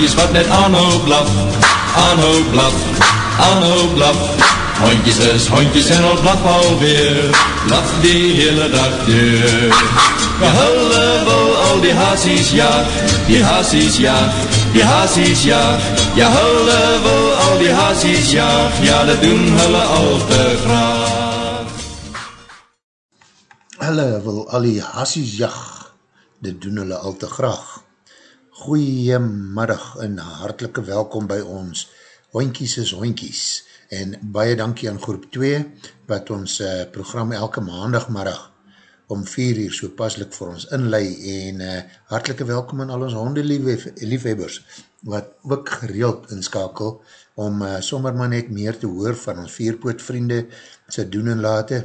Hondjes wat net aanhou blaf, aanhou blaf, aanhou blaf. Hondjes is hondjes en al blaf alweer, blaf die hele dag deur. Ja, hulle wil al die haasies jaag, die haasies jaag, die haasies jaag. Ja, hulle wil al die haasies jaag, ja, dat doen hulle al te graag. Hulle wil al die haasies jaag, dit doen hulle al te graag. Goeiemiddag en hartelike welkom by ons Hoinkies is Hoinkies en baie dankie aan groep 2 wat ons uh, program elke maandagmiddag om 4 uur so paslik vir ons inlei en uh, hartelike welkom aan al ons hondeliefhebbers wat ook gereeld inskakel om uh, sommer maar net meer te hoor van ons vierpoot vriende sy doen en late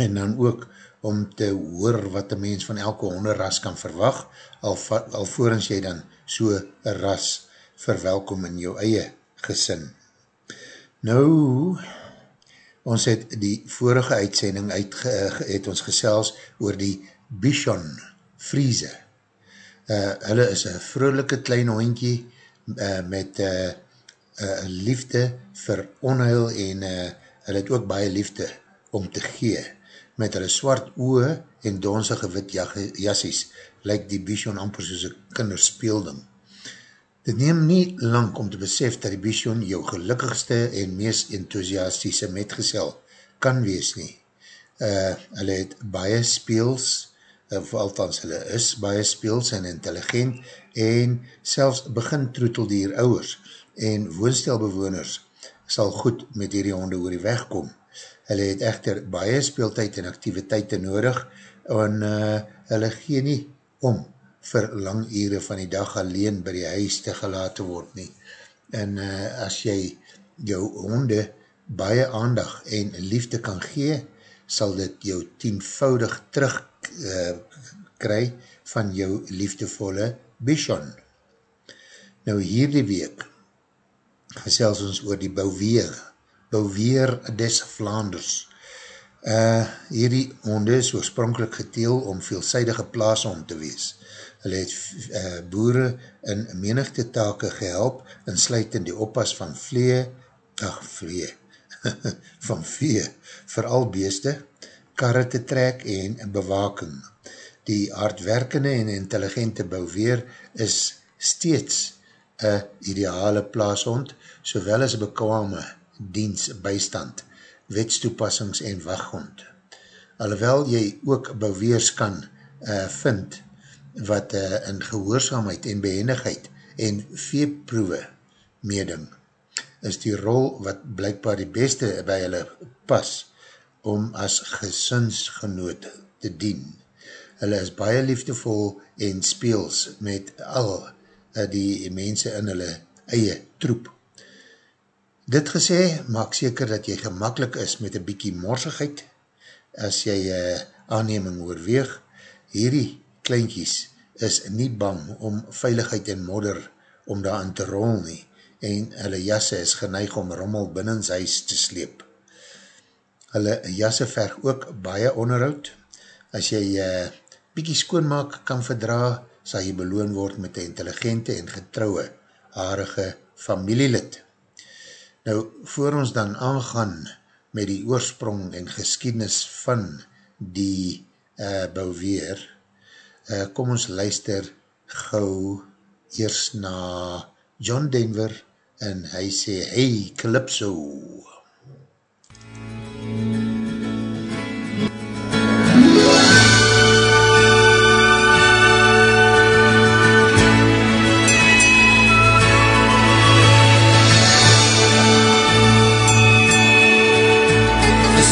en dan ook om te hoor wat een mens van elke honderras kan verwag, al, alvorens jy dan so een ras verwelkom in jou eie gesin. Nou, ons het die vorige uitsending uit, het ons gesels oor die Bichon Friese. Uh, hulle is een vrolijke klein hondje uh, met uh, uh, liefde vir onheil en uh, hulle het ook baie liefde om te gee met hulle swart oe en donsige wit jassies, lyk die Bichon amper soos een kinderspeelding. Dit neem nie lang om te besef dat die Bichon jou gelukkigste en meest enthousiastische metgesel kan wees nie. Uh, hulle het baie speels, of althans hulle is baie speels en intelligent en selfs begin troetel die hier ouwers en woonstelbewoners sal goed met hierdie honde oor die weg kom. Hulle het echter baie speeltijd en activiteite nodig en uh, hulle gee nie om vir lang ure van die dag alleen by die huis te gelaten word nie. En uh, as jy jou honde baie aandag en liefde kan gee, sal dit jou tienvoudig terug uh, kry van jou liefdevolle Bichon. Nou hierdie week gesels ons oor die Bouweer Bouweer des Vlaanders. Uh, hierdie honde is oorspronkelijk geteel om veelzijdige plaas om te wees. Hulle het uh, boere in menigte take gehelp en sluit in die oppas van vlee, ach vlee, van vee, vooral beeste, karre te trek en bewaking. Die hardwerkende en intelligente bouweer is steeds een ideale plaashond, sowel as bekwame diens bystand, wetstoepassings en waghond. Alhoewel jy ook beweers kan uh, vind wat uh, in gehoorzaamheid en behendigheid en veeproewe meeding, is die rol wat blijkbaar die beste by hulle pas om as gesinsgenoot te dien. Hulle is baie liefdevol en speels met al uh, die mense in hulle eie troep Dit gesê, maak seker dat jy gemakkelijk is met een bykie morsigheid as jy uh, aanneming oorweeg. Hierdie kleinkies is nie bang om veiligheid en modder om daarin te rol nie en hulle jasse is geneig om rommel binnens huis te sleep. Hulle jasse verg ook baie onderhoud. As jy uh, bykie skoonmaak kan verdra, sal jy beloon word met een intelligente en getrouwe harige familielid. Nou, voor ons dan aangaan met die oorsprong en geskiednis van die uh, bouweer, uh, kom ons luister gauw eers na John Denver en hy sê, hey Calypso! Calypso!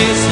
The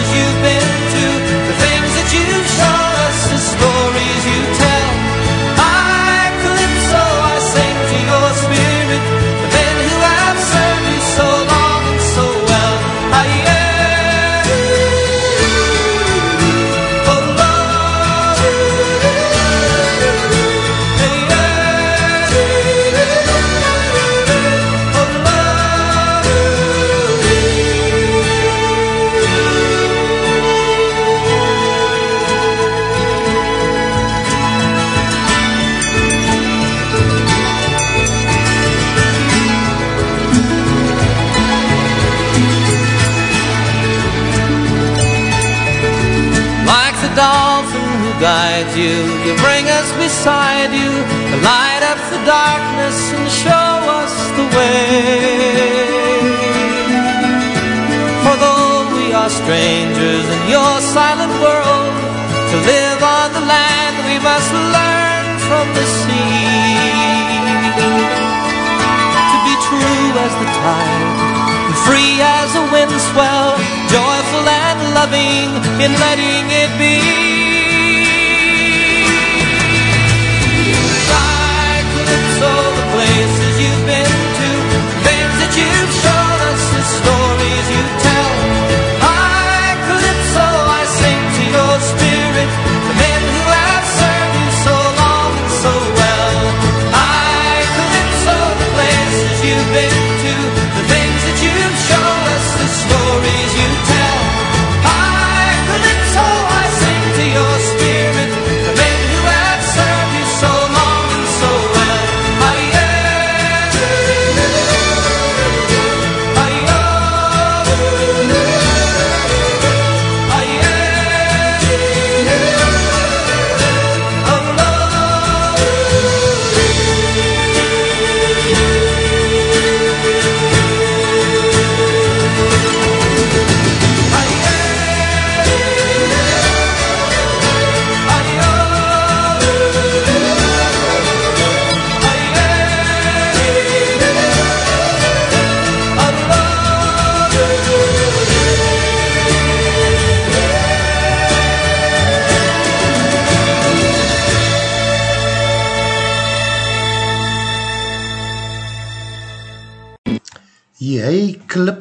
tide, free as a wind swell, joyful and loving in letting it be.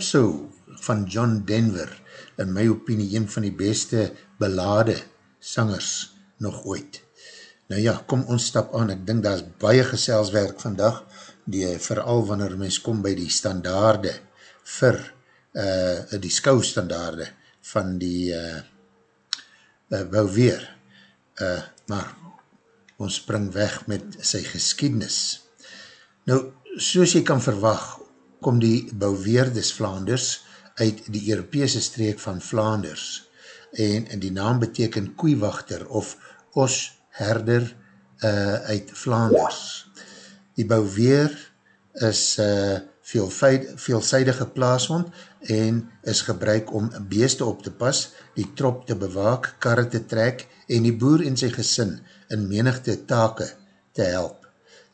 Calypso van John Denver, in my opinie een van die beste belade sangers nog ooit. Nou ja, kom ons stap aan, ek dink daar is baie geselswerk vandag, die vooral wanneer mens kom by die standaarde vir uh, die skoustandaarde van die uh, uh, bouweer. Uh, maar ons spring weg met sy geskiednis. Nou, soos jy kan verwag, kom die Bouweer des Vlaanders uit die Europese streek van Vlaanders en, die naam beteken koeiwachter of osherder uh, uit Vlaanders. Die Bouweer is uh, veelzijdige plaashond en is gebruik om beeste op te pas, die trop te bewaak, karre te trek en die boer en sy gesin in menigte take te help.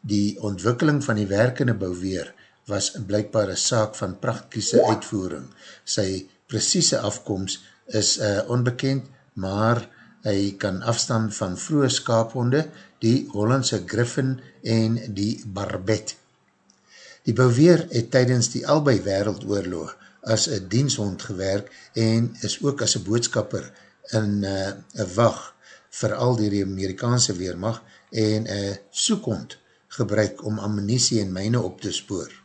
Die ontwikkeling van die werkende Bouweer was blijkbaar een saak van praktische uitvoering. Sy precieze afkomst is uh, onbekend, maar hy kan afstand van vroege skaaphonde, die Hollandse Griffin en die Barbet. Die Bouweer het tydens die albei wereldoorlog as een dienshond gewerk en is ook as een boodskapper in uh, een wacht vir al die Amerikaanse weermacht en een soekhond gebruik om ammunisie en myne op te spoor.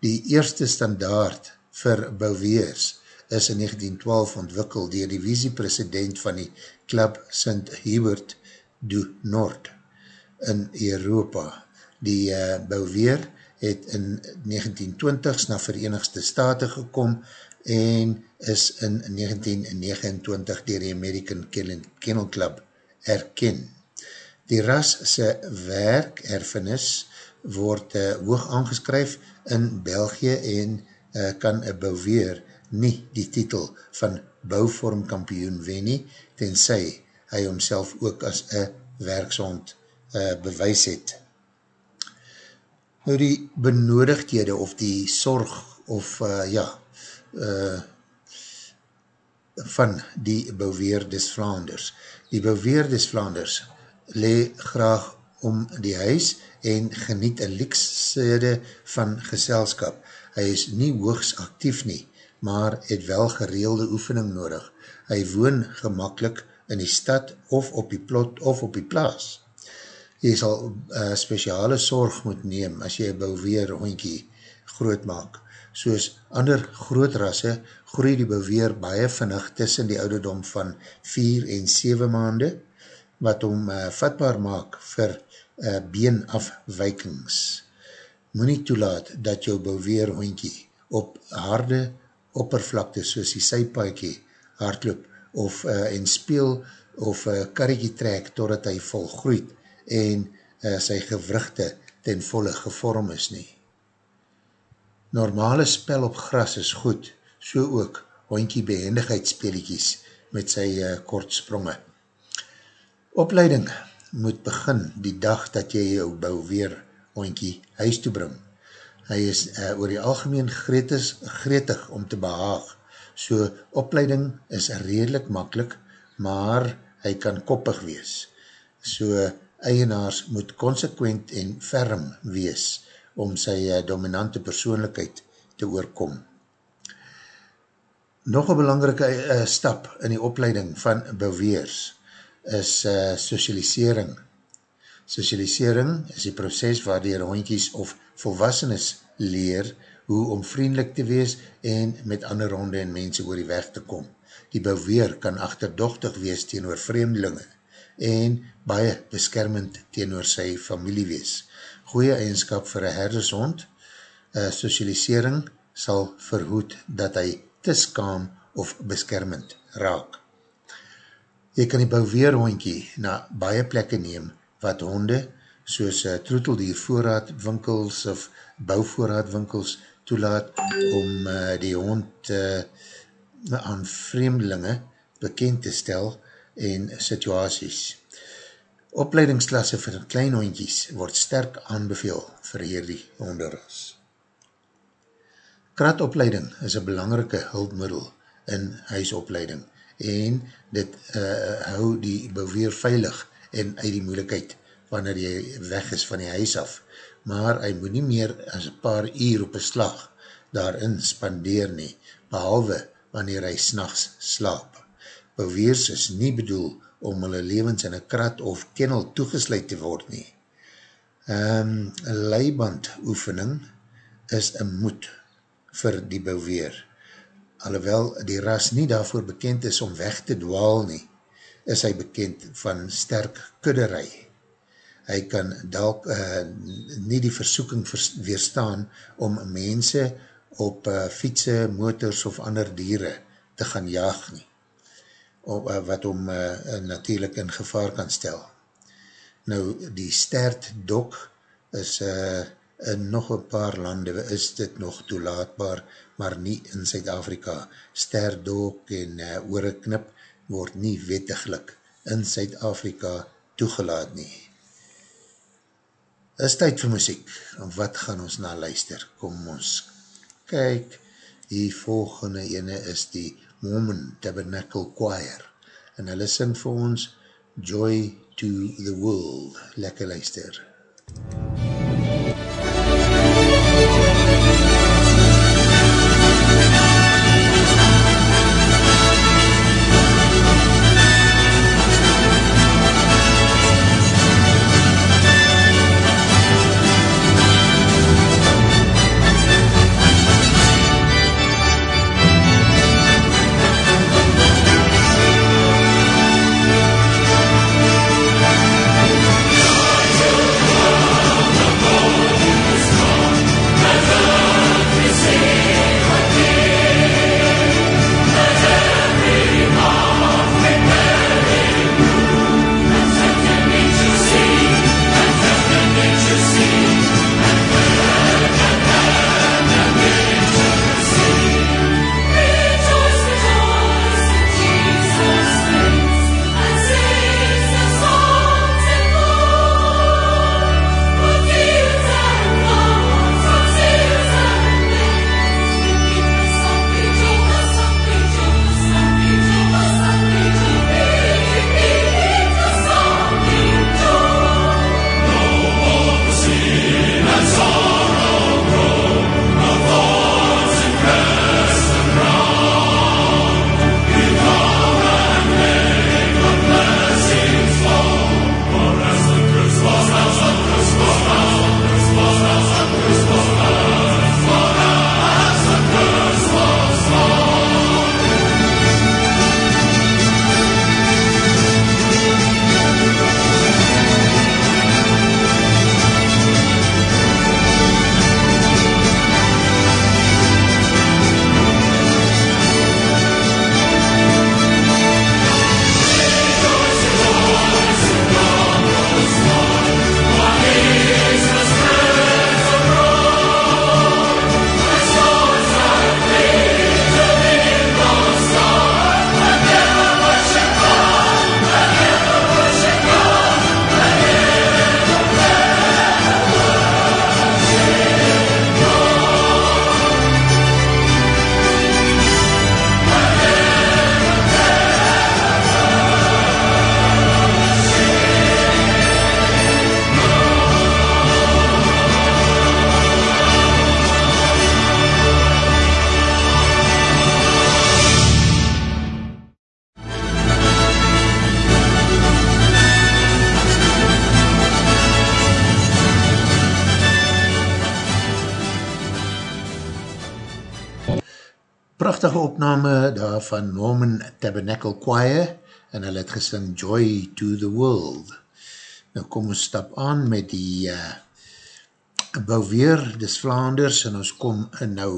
Die eerste standaard vir Bouweers is in 1912 ontwikkel dier die visiepresident van die Club St. Hubert du Nord in Europa. Die uh, Bouweer het in 1920s na Verenigde Staten gekom en is in 1929 dier die American Kennel Club erken. Die ras sy werk erfenis word uh, hoog aangeskryf in België en uh, kan een bouweer nie die titel van bouwvormkampioen wen nie, tenzij hy homself ook as een werkshond uh, bewys het. Nou die benodigdhede of die sorg of uh, ja, uh, van die bouweerdes Vlaanders. Die bouweerdes Vlaanders le graag om die huis en geniet een lieksede van geselskap. Hy is nie hoogs actief nie, maar het wel gereelde oefening nodig. Hy woon gemakkelijk in die stad of op die plot of op die plaas. Jy sal uh, speciale sorg moet neem as jy bouweer hondkie groot maak. Soos ander grootrasse groei die beweer baie vinnig tussen die ouderdom van 4 en 7 maande, wat om uh, vatbaar maak vir uh, beenafwijkings. Moe nie toelaat dat jou beweer hondkie op harde oppervlakte soos die sypaakie hardloop of uh, en speel of uh, karrekie trek totdat hy volgroeit en uh, sy gewrugte ten volle gevorm is nie. Normale spel op gras is goed, so ook hondkie behendigheidspeliekies met sy uh, kort spronge. Opleiding moet begin die dag dat jy jou bou weer hondkie huis toe bring. Hy is uh, oor die algemeen gretig, gretig om te behaag, so opleiding is redelijk makkelijk, maar hy kan koppig wees. So eienaars moet consequent en ferm wees, om sy uh, dominante persoonlijkheid te oorkom. Nog een belangrike uh, stap in die opleiding van beweers is uh, socialisering. Socialisering is die proces waar die hondjies of volwassenes leer hoe om vriendelik te wees en met ander honde en mense oor die weg te kom. Die beweer kan achterdochtig wees teenoor vreemdelinge en baie beskermend teenoor sy familie wees goeie eigenskap vir een herdershond, uh, socialisering sal verhoed dat hy te skaam of beskermend raak. Jy kan die bouweerhondkie na baie plekke neem wat honde soos uh, troeteldier voorraadwinkels of bouvoorraadwinkels toelaat om uh, die hond uh, aan vreemdelinge bekend te stel en situaties. Opleidingsklasse vir klein hondjies word sterk aanbeveel vir hierdie honderras. Kratopleiding is een belangrike hulpmiddel in huisopleiding en dit uh, hou die beweer veilig en uit die moeilikheid wanneer jy weg is van die huis af, maar hy moet nie meer as een paar uur op een slag daarin spandeer nie, behalwe wanneer hy s'nachts slaap. Beweers is nie bedoel om hulle levens in een krat of kennel toegesluit te word nie. Um, leiband oefening is een moed vir die beweer. Alhoewel die ras nie daarvoor bekend is om weg te dwaal nie, is hy bekend van sterk kudderij. Hy kan dalk uh, nie die versoeking weerstaan om mense op uh, fietse, motors of ander dieren te gaan jaag nie. Eh, wat om uh, natuurlijk in gevaar kan stel. Nou, die stert dok is uh, in nog een paar lande is dit nog toelaatbaar, maar nie in Suid-Afrika. Stert dok en uh, oorknip word nie wettiglik in Suid-Afrika toegelaat nie. Is tyd vir muziek, wat gaan ons na luister? Kom ons kyk, die volgende ene is die Mormon Tabernacle Choir en hulle sing vir ons Joy to the World. Lekker luister. prachtige van Norman Tabernacle Choir en hy het gesing Joy to the World. Nou kom ons stap aan met die uh, Bouweer des Vlaanders en ons kom nou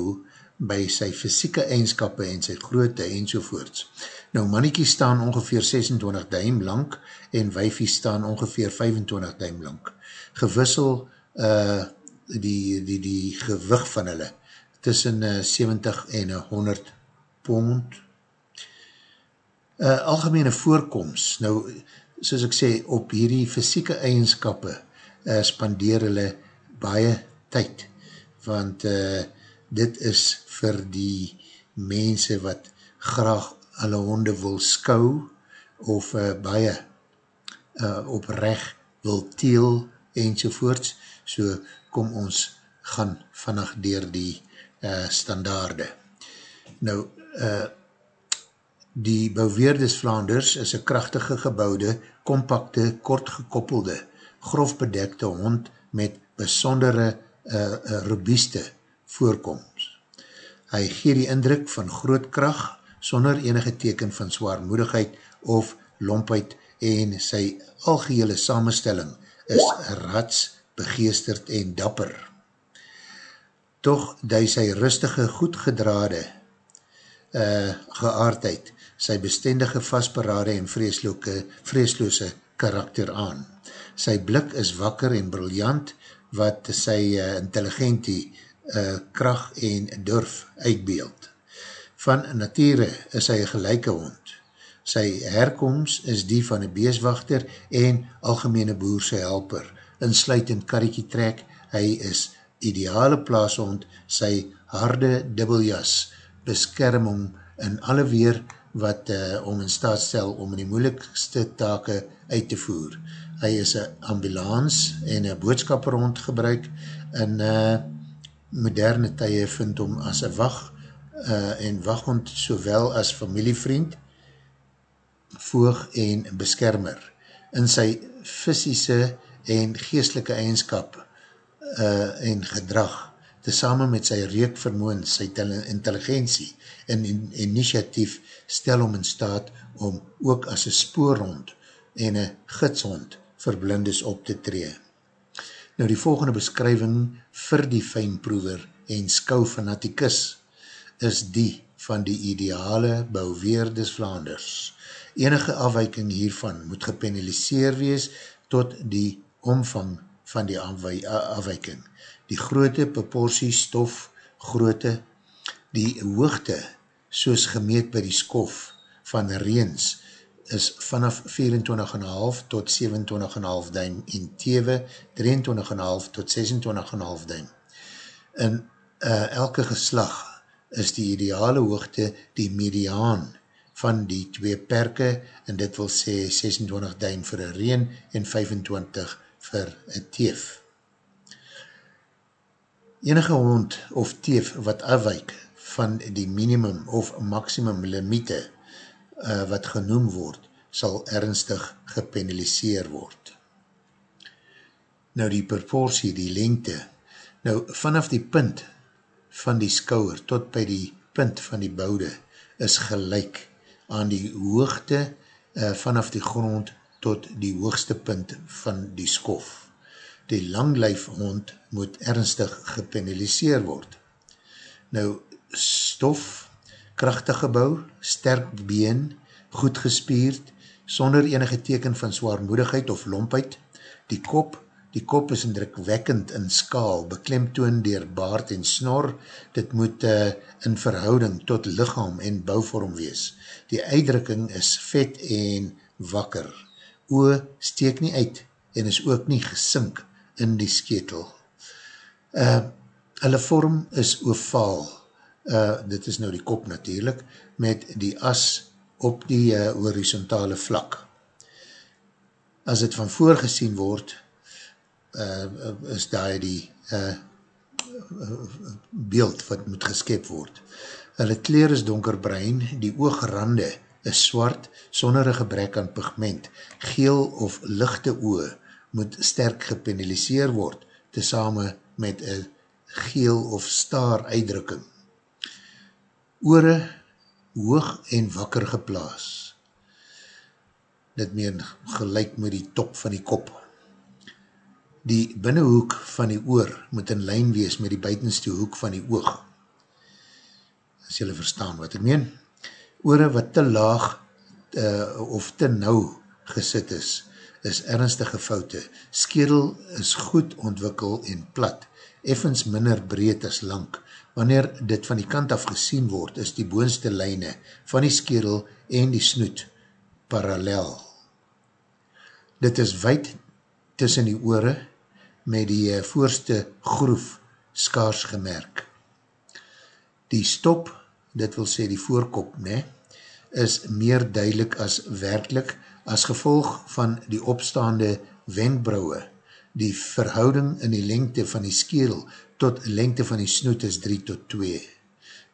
by sy fysieke eigenskappe en sy grootte en sovoorts. Nou mannetjie staan ongeveer 26 duim lang en wijfie staan ongeveer 25 duim lang. Gewissel uh, die, die, die gewig van hulle tussen uh, 70 en 100 pond. Uh, algemene voorkomst, nou, soos ek sê, op hierdie fysieke eigenskappe uh, spandeer hulle baie tyd, want uh, dit is vir die mense wat graag hulle honde wil skou, of uh, baie uh, oprecht wil teel, enzovoorts, so kom ons gaan vannig dier die uh, standaarde. Nou, uh, die Bouweerdes Vlaanders is een krachtige gebouwde, compacte, kort gekoppelde, grof bedekte hond met besondere uh, robuuste voorkomst. Hy gee die indruk van groot kracht sonder enige teken van zwaarmoedigheid of lompheid en sy algehele samenstelling is rats, begeesterd en dapper toch die sy rustige, goed gedraade uh, geaardheid, sy bestendige, vastberade en vreesloose karakter aan. Sy blik is wakker en briljant, wat sy uh, intelligentie, uh, kracht en durf uitbeeld. Van nature is hy gelijke hond. Sy herkomst is die van een beeswachter en algemene boerse helper. In sluit en karriekie trek, hy is ideale plaashond sy harde dubbeljas beskerm om in alle weer wat uh, om in staat stel om die moeilikste take uit te voer. Hy is een ambulans en een boodskaperhond gebruik in uh, moderne tye vind om as een wacht uh, en wachthond sowel as familievriend, voog en beskermer. In sy fysische en geestelike eigenskap uh, en gedrag, tesamen met sy reekvermoen, sy intelligentie en in, initiatief stel om in staat om ook as een spoorhond en een gidshond vir blindes op te tree. Nou die volgende beskrywing vir die fijnproever en skoufanatikus is die van die ideale bouweerdes Vlaanders. Enige afwijking hiervan moet gepenaliseer wees tot die omvang van die afwijking. Die groote proportie stof, groote, die hoogte, soos gemeet by die skof van reens, is vanaf 24,5 tot 27,5 duim en tewe 23,5 tot 26,5 duim. In uh, elke geslag is die ideale hoogte die mediaan van die twee perke en dit wil sê 26 duim vir een reen en 25 vir een teef. Enige hond of teef wat afwijk van die minimum of maximum limiete uh, wat genoem word, sal ernstig gepenaliseer word. Nou die proportie, die lengte, nou vanaf die punt van die skouwer tot by die punt van die boude is gelijk aan die hoogte uh, vanaf die grond tot die hoogste punt van die skof. Die langlijfhond moet ernstig gepenaliseer word. Nou, stof, krachtige bou, sterk been, goed gespierd, sonder enige teken van zwaarmoedigheid of lompheid, die kop, die kop is indrukwekkend in skaal, beklemtoon dier baard en snor, dit moet uh, in verhouding tot lichaam en bouvorm wees. Die uitdrukking is vet en wakker oe steek nie uit en is ook nie gesink in die sketel. Uh, hulle vorm is ovaal, uh, dit is nou die kop natuurlijk, met die as op die uh, horizontale vlak. As het van voorgezien word, uh, is daar die uh, beeld wat moet geskep word. Hulle kleer is donkerbrein, die oogrande is swart sonder een gebrek aan pigment. Geel of lichte oe moet sterk gepenaliseer word, tesame met een geel of staar uitdrukking. oore hoog en wakker geplaas. Dit meen gelijk met die top van die kop. Die binnenhoek van die oor moet in lijn wees met die buitenste hoek van die oog. As jylle verstaan wat ek meen. Oore wat te laag uh, of te nauw gesit is, is ernstige foute. Skerel is goed ontwikkel en plat, effens minder breed as lang. Wanneer dit van die kant af gesien word, is die boonste lijne van die skerel en die snoet parallel. Dit is wijd tussen die oore met die eh, voorste groef skaars gemerk. Die stop, dit wil sê die voorkop, ne, is meer duidelik as werkelijk as gevolg van die opstaande wenkbrauwe. Die verhouding in die lengte van die skerel tot lengte van die snoet is 3 tot 2.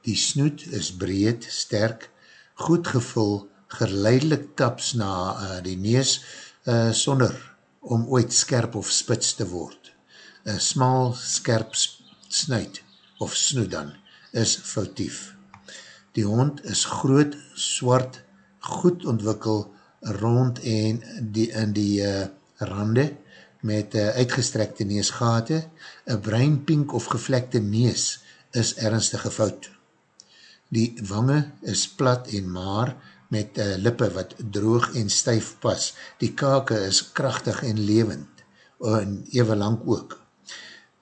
Die snoet is breed, sterk, goed gevul, geleidelik taps na uh, die nees uh, sonder om ooit skerp of spits te word. Een smal, skerp snuit of snoet dan is foutief. Die hond is groot, swart, goed ontwikkel, rond en die, in die uh, rande met uh, uitgestrekte neesgate, een bruin, pink of gevlekte nees is ernstige fout. Die wange is plat en maar met uh, lippe wat droog en stijf pas. Die kake is krachtig en levend, en even lang ook.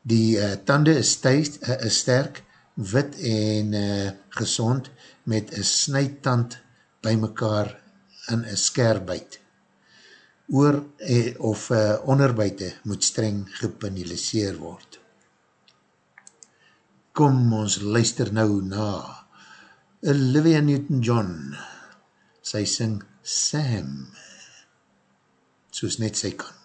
Die uh, tande is, stuist, uh, is sterk, wit en uh, gezond, met een snijtand by mekaar in een skerbuit. Oor eh, of uh, onderbuite moet streng gepenaliseer word. Kom ons luister nou na Olivia Newton-John sy sing Sam soos net sy kan.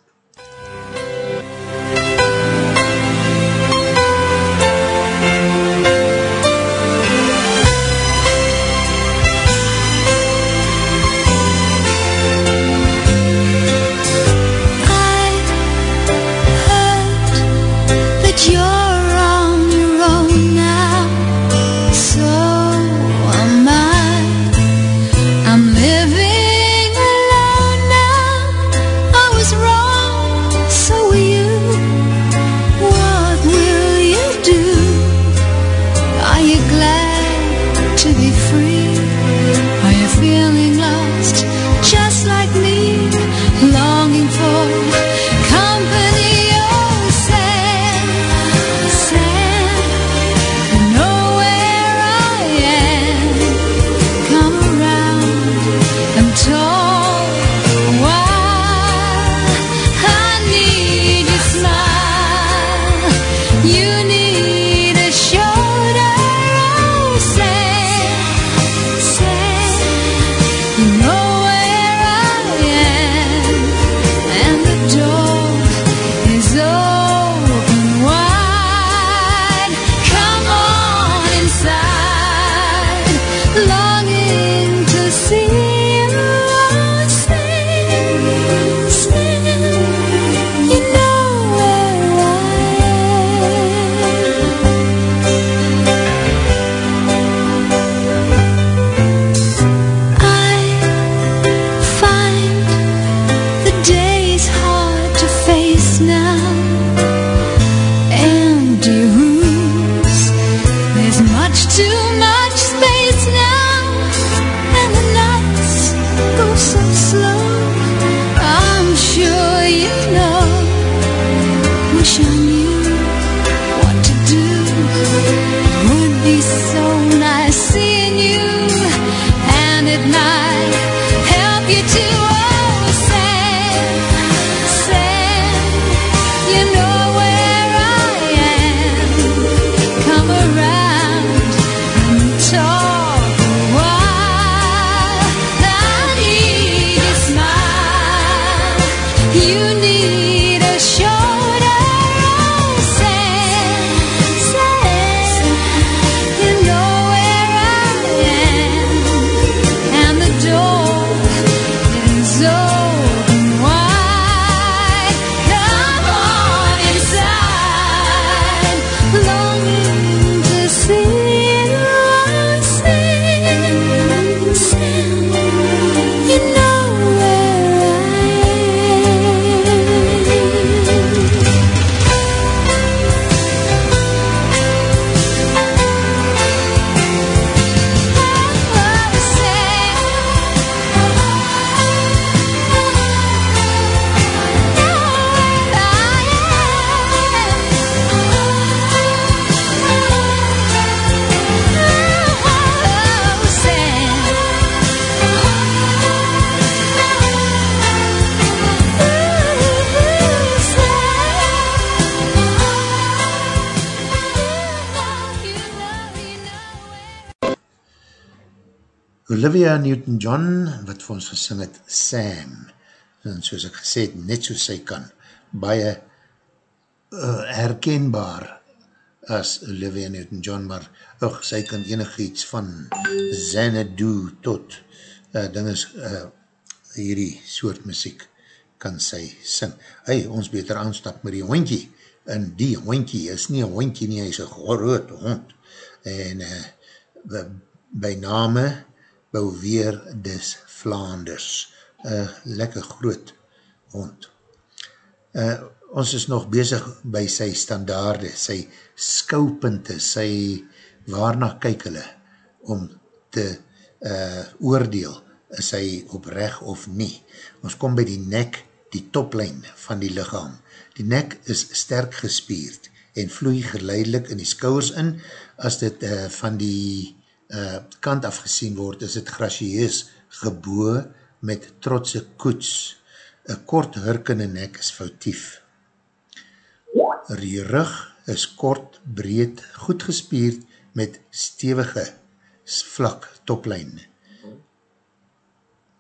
Olivia Newton-John, wat vir ons gesing het, Sam, en soos ek gesê het, net soos sy kan, baie uh, herkenbaar as Olivia Newton-John, maar och, sy kan enig iets van Xanadu tot uh, dinges, uh, hierdie soort muziek kan sy sing. Hey, ons beter aanstap met die hondkie, en die hondkie is nie een hondkie nie, hy is een groot hond, en uh, by name Bouweer des Vlaanders, een lekker groot hond. Uh, ons is nog bezig by sy standaarde, sy skoupunte, sy waarna kyk hulle, om te uh, oordeel, is hy opreg of nie. Ons kom by die nek, die toplijn van die lichaam. Die nek is sterk gespierd en vloei geleidelik in die skouwers in, as dit uh, van die uh, kant afgesien word, is het gracieus geboe met trotse koets. Een kort hurkende nek is foutief. Die rug is kort, breed, goed gespierd met stevige vlak toplijn.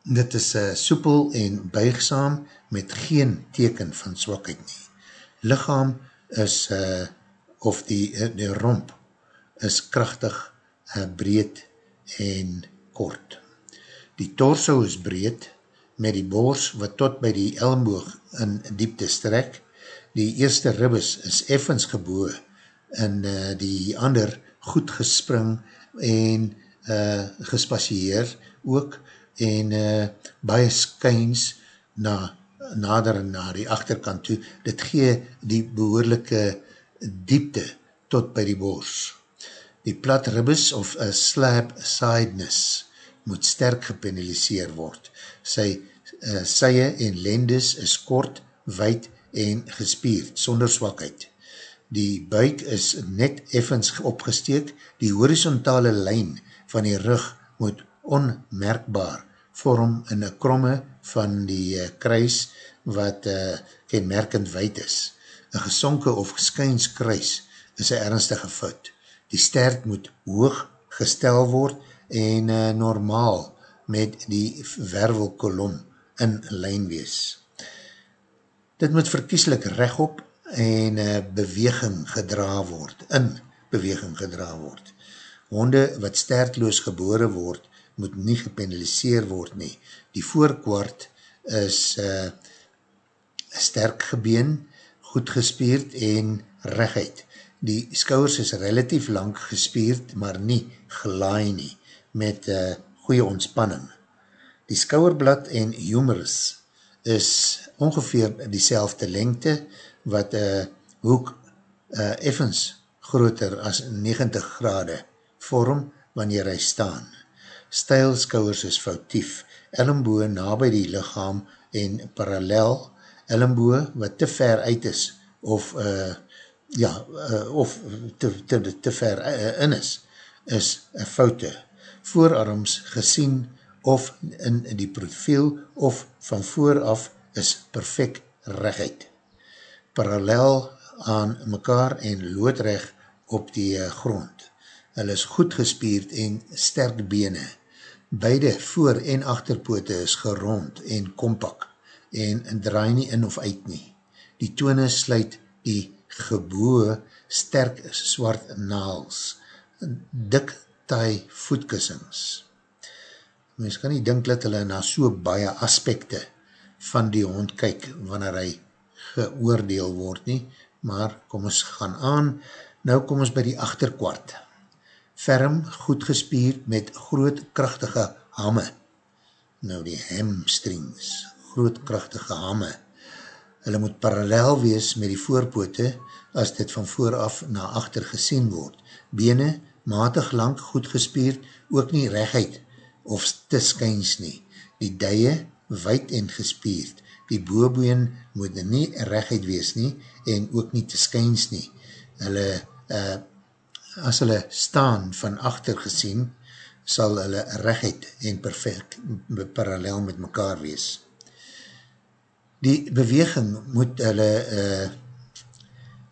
Dit is uh, soepel en buigzaam met geen teken van zwakheid nie. Lichaam is, uh, of die, die romp, is krachtig, uh, breed en kort. Die torso is breed, met die boors wat tot by die elmboog in diepte strek. Die eerste ribbes is effens geboe en uh, die ander goed gespring en uh, gespasieer ook en uh, baie skyns na, nader na die achterkant toe. Dit gee die behoorlijke diepte tot by die boors. Die plat ribbes of a slab sideness moet sterk gepenaliseer word. Sy uh, sye en lendes is kort, wijd en gespierd, sonder zwakheid. Die buik is net effens opgesteek, die horizontale lijn van die rug moet onmerkbaar vorm in een kromme van die uh, kruis wat uh, kenmerkend wijd is. Een gesonke of geskyns kruis is een ernstige fout. Die stert moet hoog gestel word en uh, normaal met die wervelkolom in lijn wees. Dit moet verkieslik rechtop en uh, beweging gedra word, in beweging gedra word. Honde wat stertloos gebore word, moet nie gepenaliseer word nie. Die voorkwart is uh, sterk gebeen, goed gespierd en rechtheid. Die skouwers is relatief lang gespierd, maar nie gelaai nie met uh, goeie ontspanning. Die skouwerblad en humerus is ongeveer die lengte wat uh, hoek uh, effens groter as 90 grade vorm wanneer hy staan. Stijlskouwers is foutief, ellenboe na by die lichaam en parallel, ellenboe wat te ver uit is of uh, ja, uh, of te, te, te ver uh, in is, is een foute voorarms gesien of in die profiel of van vooraf is perfect rechtheid. Parallel aan mekaar en loodrecht op die eh, grond. Hulle is goed gespierd en sterk bene. Beide voor- en achterpoote is gerond en kompak en draai nie in of uit nie. Die tone sluit die geboe sterk swart naals, dik taai voetkussings. Mens kan nie dink dat hulle na so baie aspekte van die hond kyk wanneer hy geoordeel word nie, maar kom ons gaan aan, nou kom ons by die achterkwart. Ferm, goed gespierd met groot krachtige hamme. Nou die hamstrings, groot krachtige hamme. Hulle moet parallel wees met die voorpote as dit van vooraf na achter gesien word. Bene, matig lang goed gespierd, ook nie rechtheid of te skyns nie. Die duie, wijd en gespierd. Die boobeen moet nie rechtheid wees nie en ook nie te skyns nie. Hulle, uh, as hulle staan van achter gesien, sal hulle rechtheid en perfect parallel met mekaar wees. Die beweging moet hulle, uh,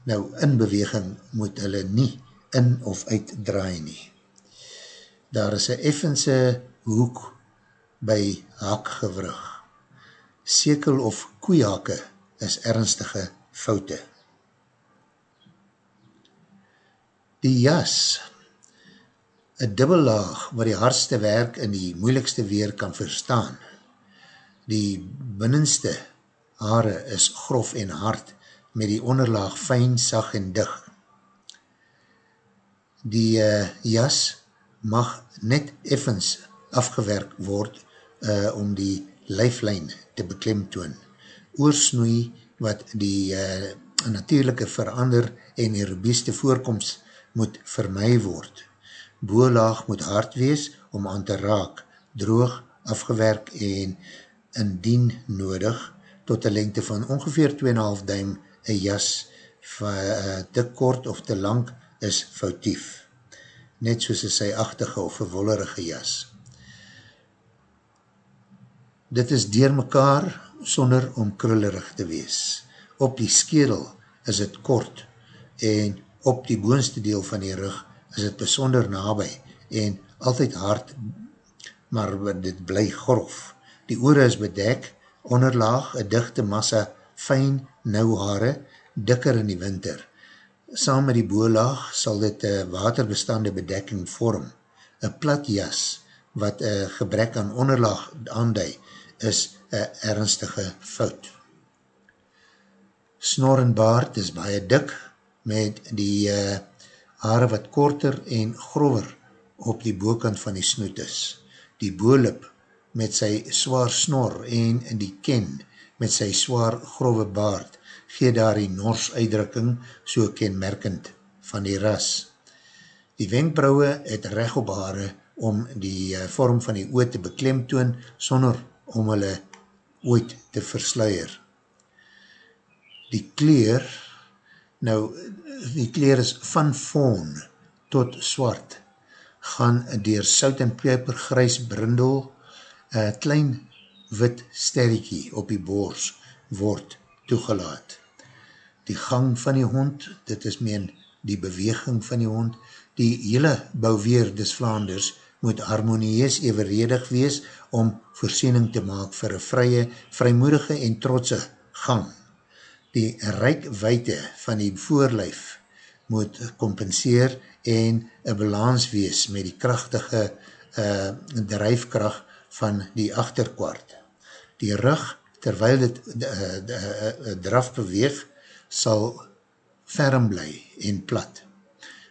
nou in beweging moet hulle nie in of uit draai nie. Daar is een effense hoek by hakgewrug. Sekel of koeihake is ernstige foute. Die jas, een dubbellaag wat die hardste werk in die moeilikste weer kan verstaan. Die binnenste haare is grof en hard met die onderlaag fijn, sag en dig. Die uh, jas mag net effens afgewerk word uh, om die lijflijn te beklemtoon. Oorsnoei wat die uh, natuurlijke verander en die robuuste voorkomst moet vermy word. Boolaag moet hard wees om aan te raak, droog, afgewerk en indien nodig tot een lengte van ongeveer 2,5 duim een jas uh, te kort of te lang is foutief. Net soos een syachtige of een wollerige jas dit is dier mekaar sonder om krullerig te wees. Op die skedel is het kort en op die boonste deel van die rug is het besonder nabij en altyd hard, maar dit bly grof. Die oore is bedek, onderlaag, een dichte massa, fijn, nauw haare, dikker in die winter. Saam met die boolaag sal dit een waterbestande bedekking vorm. Een plat jas, wat een gebrek aan onderlaag aanduid, is een ernstige fout. Snor en baard is baie dik met die uh, haare wat korter en grover op die boekant van die snoet is. Die boelip met sy zwaar snor en die ken met sy zwaar grove baard gee daar die nors uitdrukking so kenmerkend van die ras. Die wenkbrauwe het recht op haare om die uh, vorm van die oot te beklemtoon sonder om hulle ooit te versluier. Die kleer, nou, die kleer is van fawn tot swart, gaan dier sout en peper grys brindel, een klein wit sterrekie op die boors word toegelaat. Die gang van die hond, dit is meen die beweging van die hond, die hele bouweer des Vlaanders moet harmonieus evenredig wees om voorsiening te maak vir een vrye, vrymoedige en trotse gang. Die rijkwijte van die voorlijf moet compenseer en een balans wees met die krachtige uh, drijfkracht van die achterkwart. Die rug, terwyl het uh, uh, draf beweeg, sal ferm bly en plat.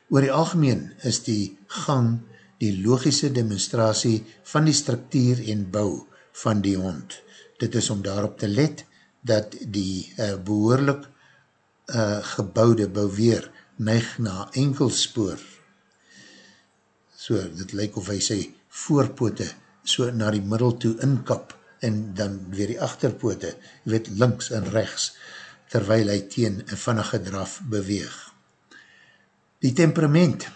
Oor die algemeen is die gang die logische demonstratie van die structuur en bou van die hond. Dit is om daarop te let dat die uh, behoorlik uh, gebouwde bouweer neig na enkelspoor. So, dit lyk of hy sy voorpote so na die middel toe inkap en dan weer die achterpote, jy weet, links en rechts, terwyl hy teen een vannige draf beweeg. Die temperament,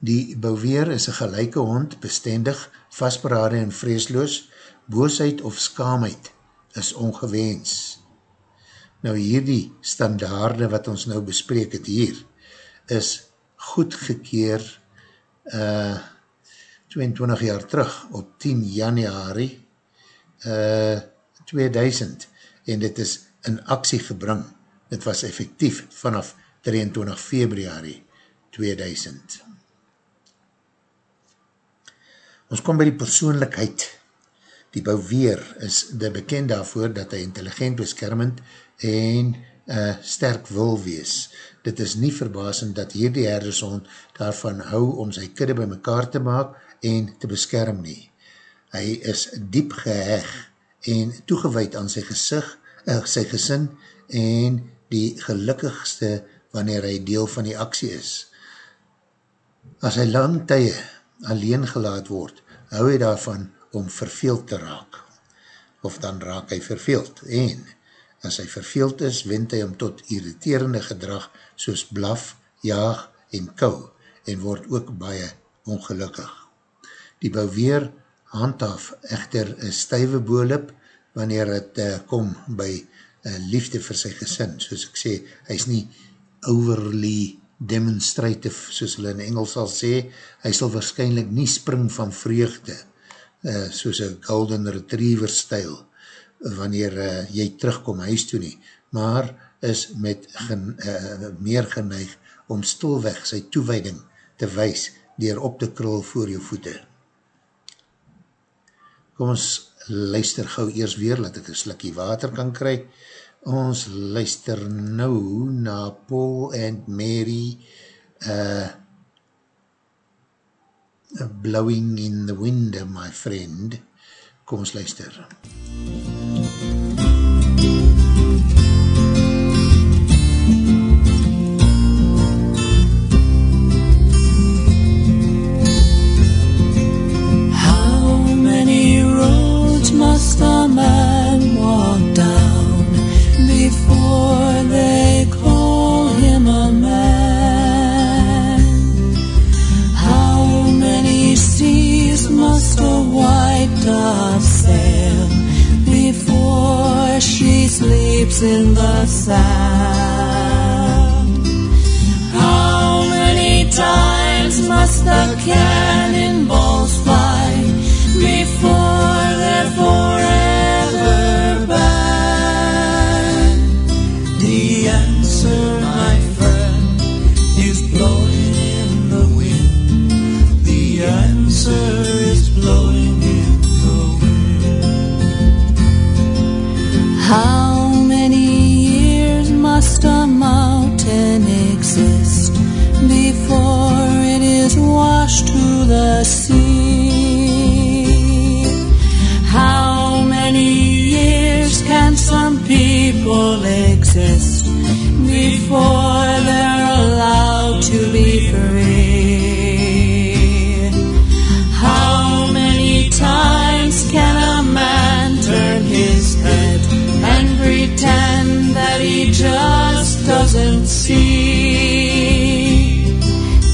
Die bouweer is een gelijke hond, bestendig, vastberade en vreesloos, boosheid of skaamheid is ongewens. Nou hierdie standaarde wat ons nou bespreek het hier, is goedgekeer uh, 22 jaar terug op 10 januari uh, 2000 en dit is in actie gebring. Dit was effectief vanaf 23 februari 2000. Ons kom by die persoonlikheid. Die bouweer is de bekend daarvoor dat hy intelligent, beskermend en uh, sterk wil wees. Dit is nie verbasend dat hier die herdershond daarvan hou om sy kudde by mekaar te maak en te beskerm nie. Hy is diep geheg en toegeweid aan sy gezicht, uh, sy gesin en die gelukkigste wanneer hy deel van die aksie is. As hy lang tye alleen gelaat word, hou hy daarvan om verveeld te raak. Of dan raak hy verveeld. En as hy verveeld is, wend hy om tot irriterende gedrag soos blaf, jaag en kou en word ook baie ongelukkig. Die bouweer handhaaf echter een stuive boelip wanneer het uh, kom by uh, liefde vir sy gesin. Soos ek sê, hy is nie overly demonstrative, soos hulle in Engels sal sê, hy sal waarschijnlijk nie spring van vreugde uh, soos een golden retriever stijl, wanneer uh, jy terugkom huis toe nie, maar is met gen, uh, meer geneig om stolweg sy toewijding te wees, dier op te krul voor jou voete. Kom ons luister gauw eers weer, laat ek een slikkie water kan kry. Ons luister nou na Paul and Mary uh, Blowing in the Wind, my friend. Kom ons luister. In the sand. How many times must the cannonballs fly before they're forever banned? The answer, my friend, is blowing in the wind. The answer is blowing in the wind. How the sea? How many years can some people exist before they're allowed to be free? How many times can a man turn his head and pretend that he just doesn't see.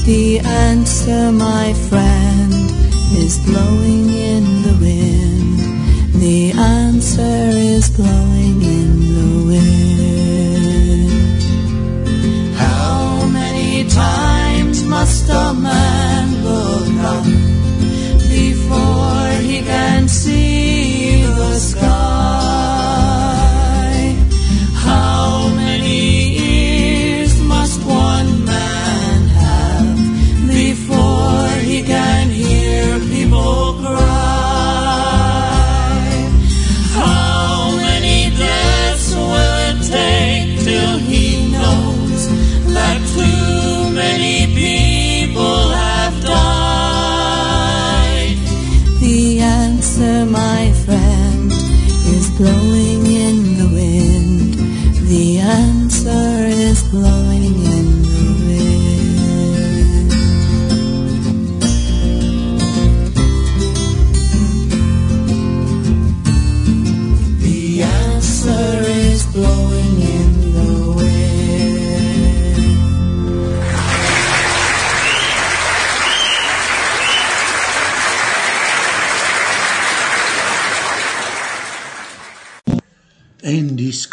The answer, is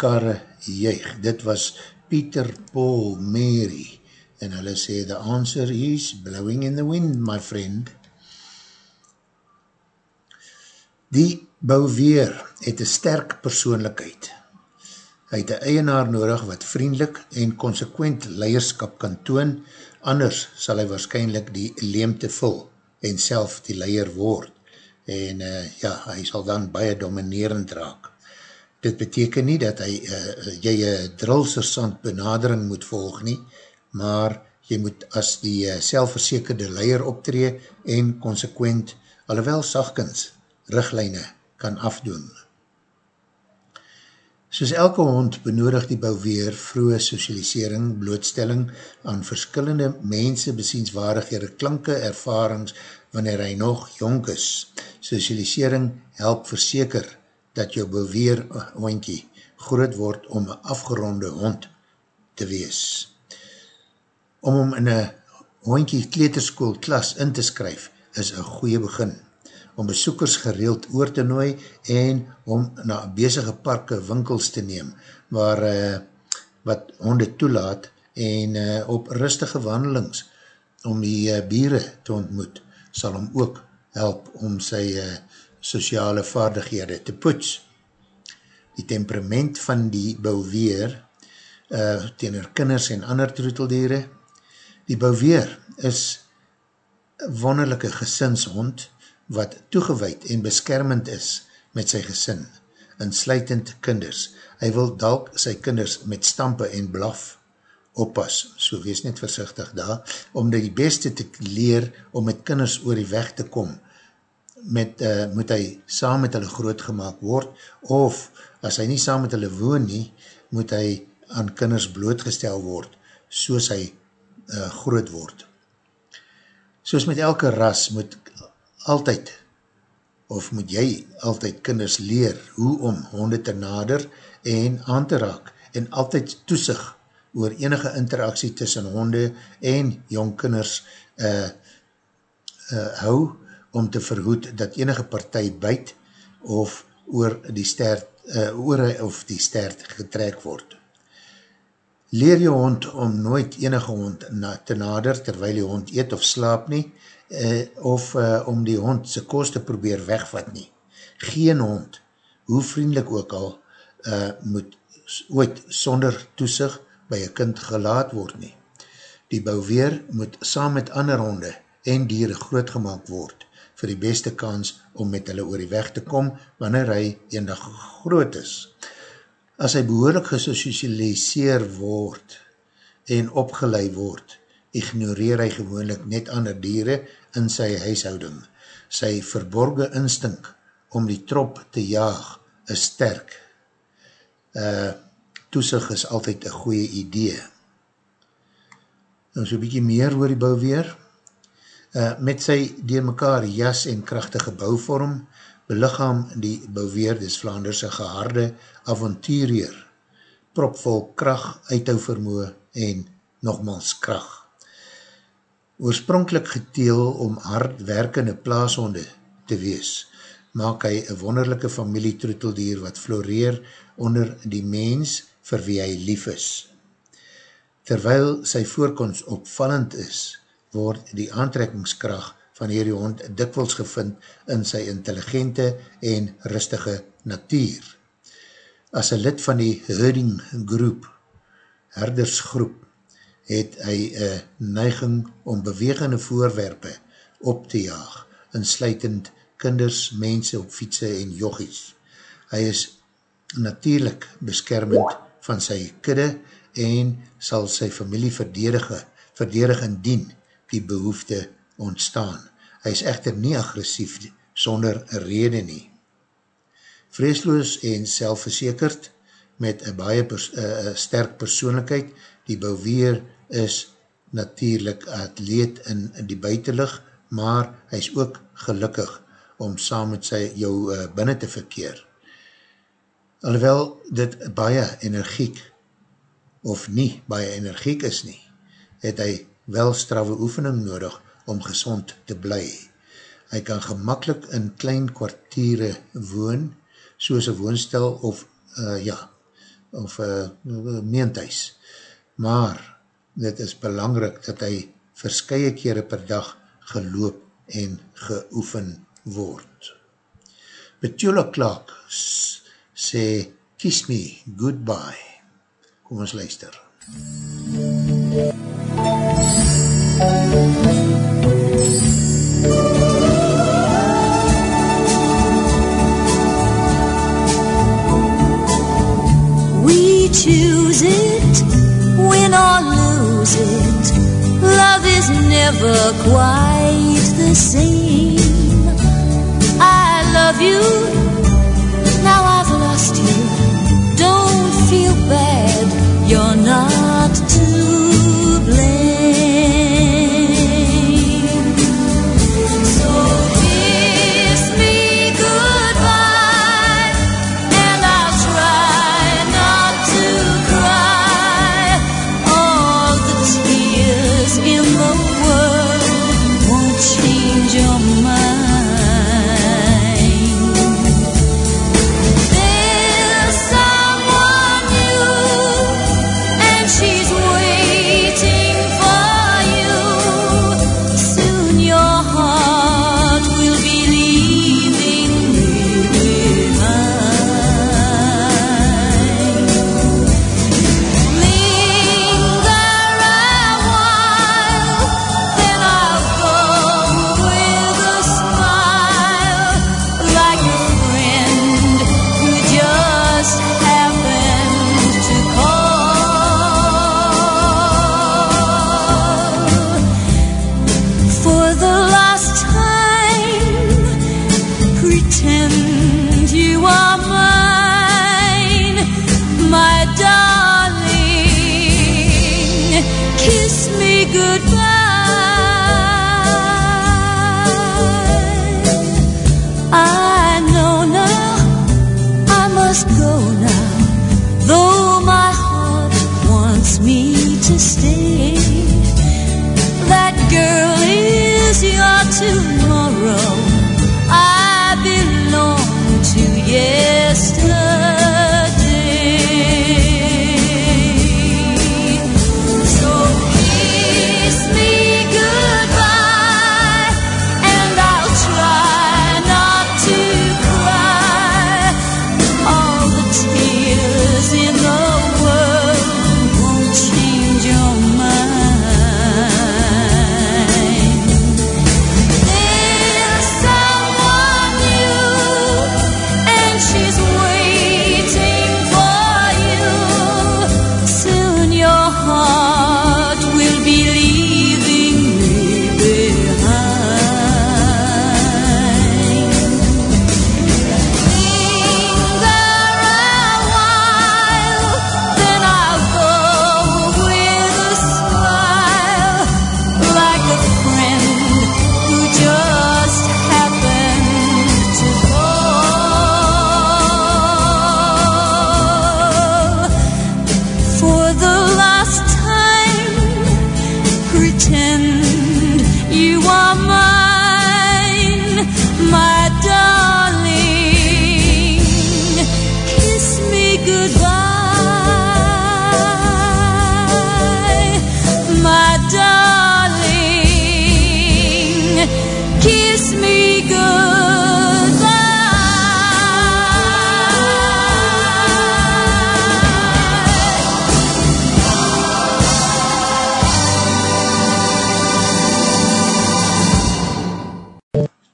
skare juig, dit was Peter, Paul, Mary, en hulle sê, the answer is blowing in the wind, my friend. Die bouweer het een sterk persoonlijkheid. Hy het een eienaar nodig wat vriendelik en consequent leierskap kan toon, anders sal hy waarschijnlijk die leemte vul en self die leier word. En uh, ja, hy sal dan baie dominerend raak. Dit beteken nie dat hy, uh, jy een drillsersant benadering moet volg nie, maar jy moet as die uh, selfverzekerde leier optree en consequent, alhoewel sagkens, richtlijne kan afdoen. Soos elke hond benodig die bouweer vroege socialisering, blootstelling aan verskillende mense besienswaardighede, klanke, ervarings, wanneer hy nog jonk is. Socialisering help verseker dat jou bouweer hondkie groot word om een afgeronde hond te wees. Om hom in een hondkie kleterskool klas in te skryf is een goeie begin om besoekers gereeld oor te nooi en om na bezige parke winkels te neem, waar uh, wat honde toelaat en uh, op rustige wandelings om die uh, bieren te ontmoet, sal hom ook help om sy uh, sociale vaardighede te poets. Die temperament van die bouweer uh, teenoor kinders en ander troeteldiere. Die bouweer is wonderlijke gesinshond wat toegeweid en beskermend is met sy gesin, insluitend kinders. Hy wil dalk sy kinders met stampe en blaf oppas, so wees net versichtig daar, om die beste te leer om met kinders oor die weg te kom, met, uh, moet hy saam met hulle grootgemaak word, of as hy nie saam met hulle woon nie, moet hy aan kinders blootgestel word, soos hy uh, groot word. Soos met elke ras moet altyd, of moet jy altyd kinders leer, hoe om honde te nader en aan te raak, en altyd toesig oor enige interaksie tussen honde en jong kinders uh, uh, hou, om te verhoed dat enige partij byt, of oor die stert, uh, oor of die stert getrek word. Leer jou hond om nooit enige hond na, te nader terwyl die hond eet of slaap nie, uh, of uh, om die hond sy kost te probeer wegvat nie. Geen hond, hoe vriendelik ook al, uh, moet ooit sonder toesig by een kind gelaat word nie. Die bouweer moet saam met ander honde en dieren grootgemaak word vir die beste kans om met hulle oor die weg te kom wanneer hy eendag groot is as hy behoorlik gesocialiseer word en opgeleid word, ignoreer hy gewoonlik net ander dieren in sy huishouding. Sy verborge instink om die trop te jaag is sterk. Uh, toesig is altyd een goeie idee. Nou so bykie meer oor die bouweer. Uh, met sy dier mekaar jas en krachtige bouwvorm, belichaam die bouweerdes Vlaanderse geharde avonturier, propvol kracht, uithouvermoe en nogmaals kracht. Oorspronkelijk geteel om hardwerkende plaashonde te wees, maak hy een wonderlijke familietroeteldier wat floreer onder die mens vir wie hy lief is. Terwyl sy voorkomst opvallend is, word die aantrekkingskracht van hierdie hond dikwels gevind in sy intelligente en rustige natuur. As een lid van die herding groep, herdersgroep, het hy een neiging om bewegende voorwerpe op te jaag, insluitend kinders, mense op fietsen en jochies. Hy is natuurlijk beskermend van sy kudde en sal sy familie verdedige, verdedigend dien die behoefte ontstaan. Hy is echter nie agressief sonder rede nie. Vreesloos en selfverzekerd met een baie pers uh, sterk persoonlijkheid, die bouweer is natuurlijk atleet in die buitenlig, maar hy is ook gelukkig om saam met sy jou uh, binnen te verkeer. Alhoewel dit baie energiek of nie baie energiek is nie, het hy wel straffe oefening nodig om gezond te bly. Hy kan gemakkelijk in klein kwartiere woon, soos een woonstel of, uh, ja, of uh, meenthuis. Maar, dit is belangrik dat hy verskye kere per dag geloop en geoefen word. Petula Clark sê, kiss me goodbye. Kom ons luister. MUZIEK choose it, win or lose it. Love is never quite the same. I love you, now I've lost you. Don't feel bad, you're not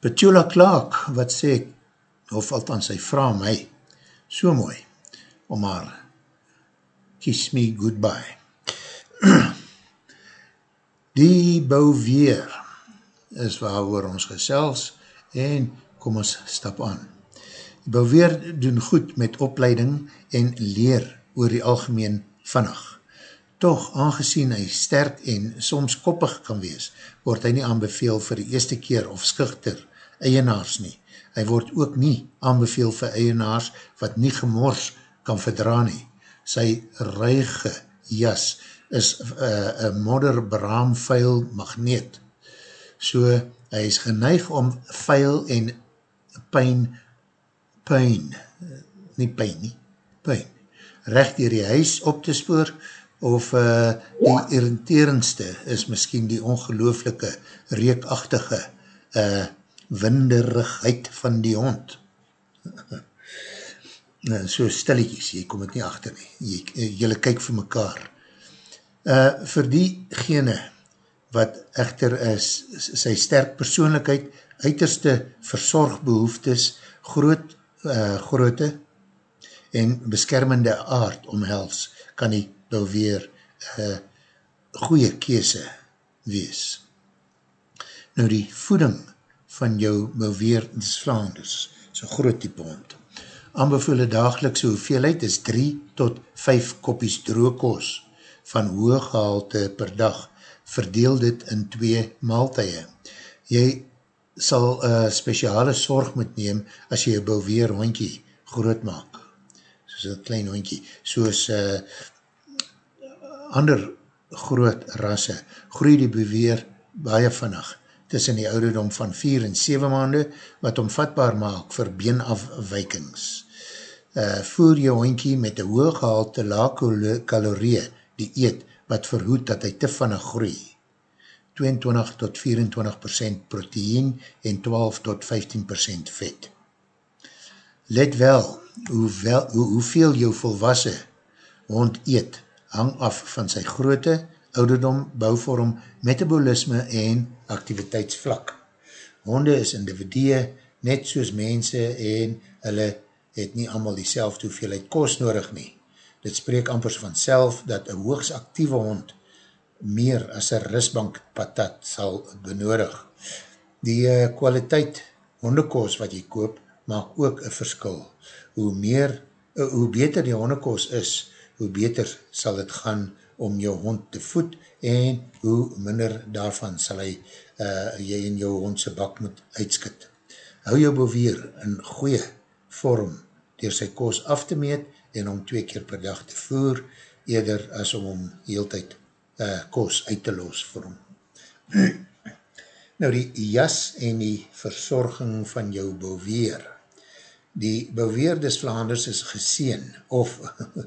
Petula Clark, wat sê, of althans sy vraag my, so mooi, om haar kiss me goodbye. Die bou weer, is waar oor ons gesels, en kom ons stap aan. Die bou weer doen goed met opleiding en leer oor die algemeen vannig. Toch, aangezien hy sterk en soms koppig kan wees, word hy nie aanbeveel vir die eerste keer of schichter eienaars nie. Hy word ook nie aanbeveel vir eienaars wat nie gemors kan verdra nie. Sy ruige jas is uh, een modderbraam vuil magneet. So, hy is geneig om vuil en pijn, pijn, nie pijn nie, pijn, recht dier die huis op te spoor, of uh, die irriterendste is miskien die ongelooflike reekachtige uh, winderigheid van die hond. Nou, so stilletjies, jy kom het nie achter nie, jy, jylle kyk vir mekaar. Uh, vir diegene wat echter is, sy sterk persoonlijkheid, uiterste verzorgbehoeftes, groot, uh, groote en beskermende aard omhels, kan die nou weer uh, goeie kese wees. Nou die voeding van jou Mouweer Flanders, so groot type hond. Aanbevole dagelikse hoeveelheid is 3 tot 5 koppies droogkos van hoog gehalte per dag, verdeel dit in 2 maaltuie. Jy sal uh, speciale sorg moet neem as jy jou Mouweer hondkie groot maak, soos een klein hondkie, soos uh, ander groot rasse, groei die beweer baie vinnig, tussen die ouderdom van 4 en 7 maande, wat omvatbaar maak vir beenafwijkings. Uh, voer jou hondkie met een hoog gehalte laag kalorieën die eet, wat verhoed dat hy te vinnig groei. 22 tot 24% proteïen en 12 tot 15% vet. Let wel, hoeveel, hoe, hoeveel jou volwassen hond eet, hang af van sy grootte, ouderdom, bouvorm, metabolisme en activiteitsvlak. Honde is individue, net soos mense en hulle het nie allemaal die selfde hoeveelheid kost nodig nie. Dit spreek ampers van self dat een hoogs actieve hond meer as een risbank patat sal benodig. Die uh, kwaliteit hondekoos wat jy koop, maak ook een verskil. Hoe meer, uh, hoe beter die hondekoos is, hoe beter sal het gaan om jou hond te voed en hoe minder daarvan sal hy uh, jy in jou hondse bak moet uitskit. Hou jou beweer in goeie vorm door sy koos af te meet en om twee keer per dag te voer, eerder as om om heel tyd uh, koos uit te los vir hom. nou die jas en die verzorging van jou beweer. Die beweerdes Vlaanders is geseen, of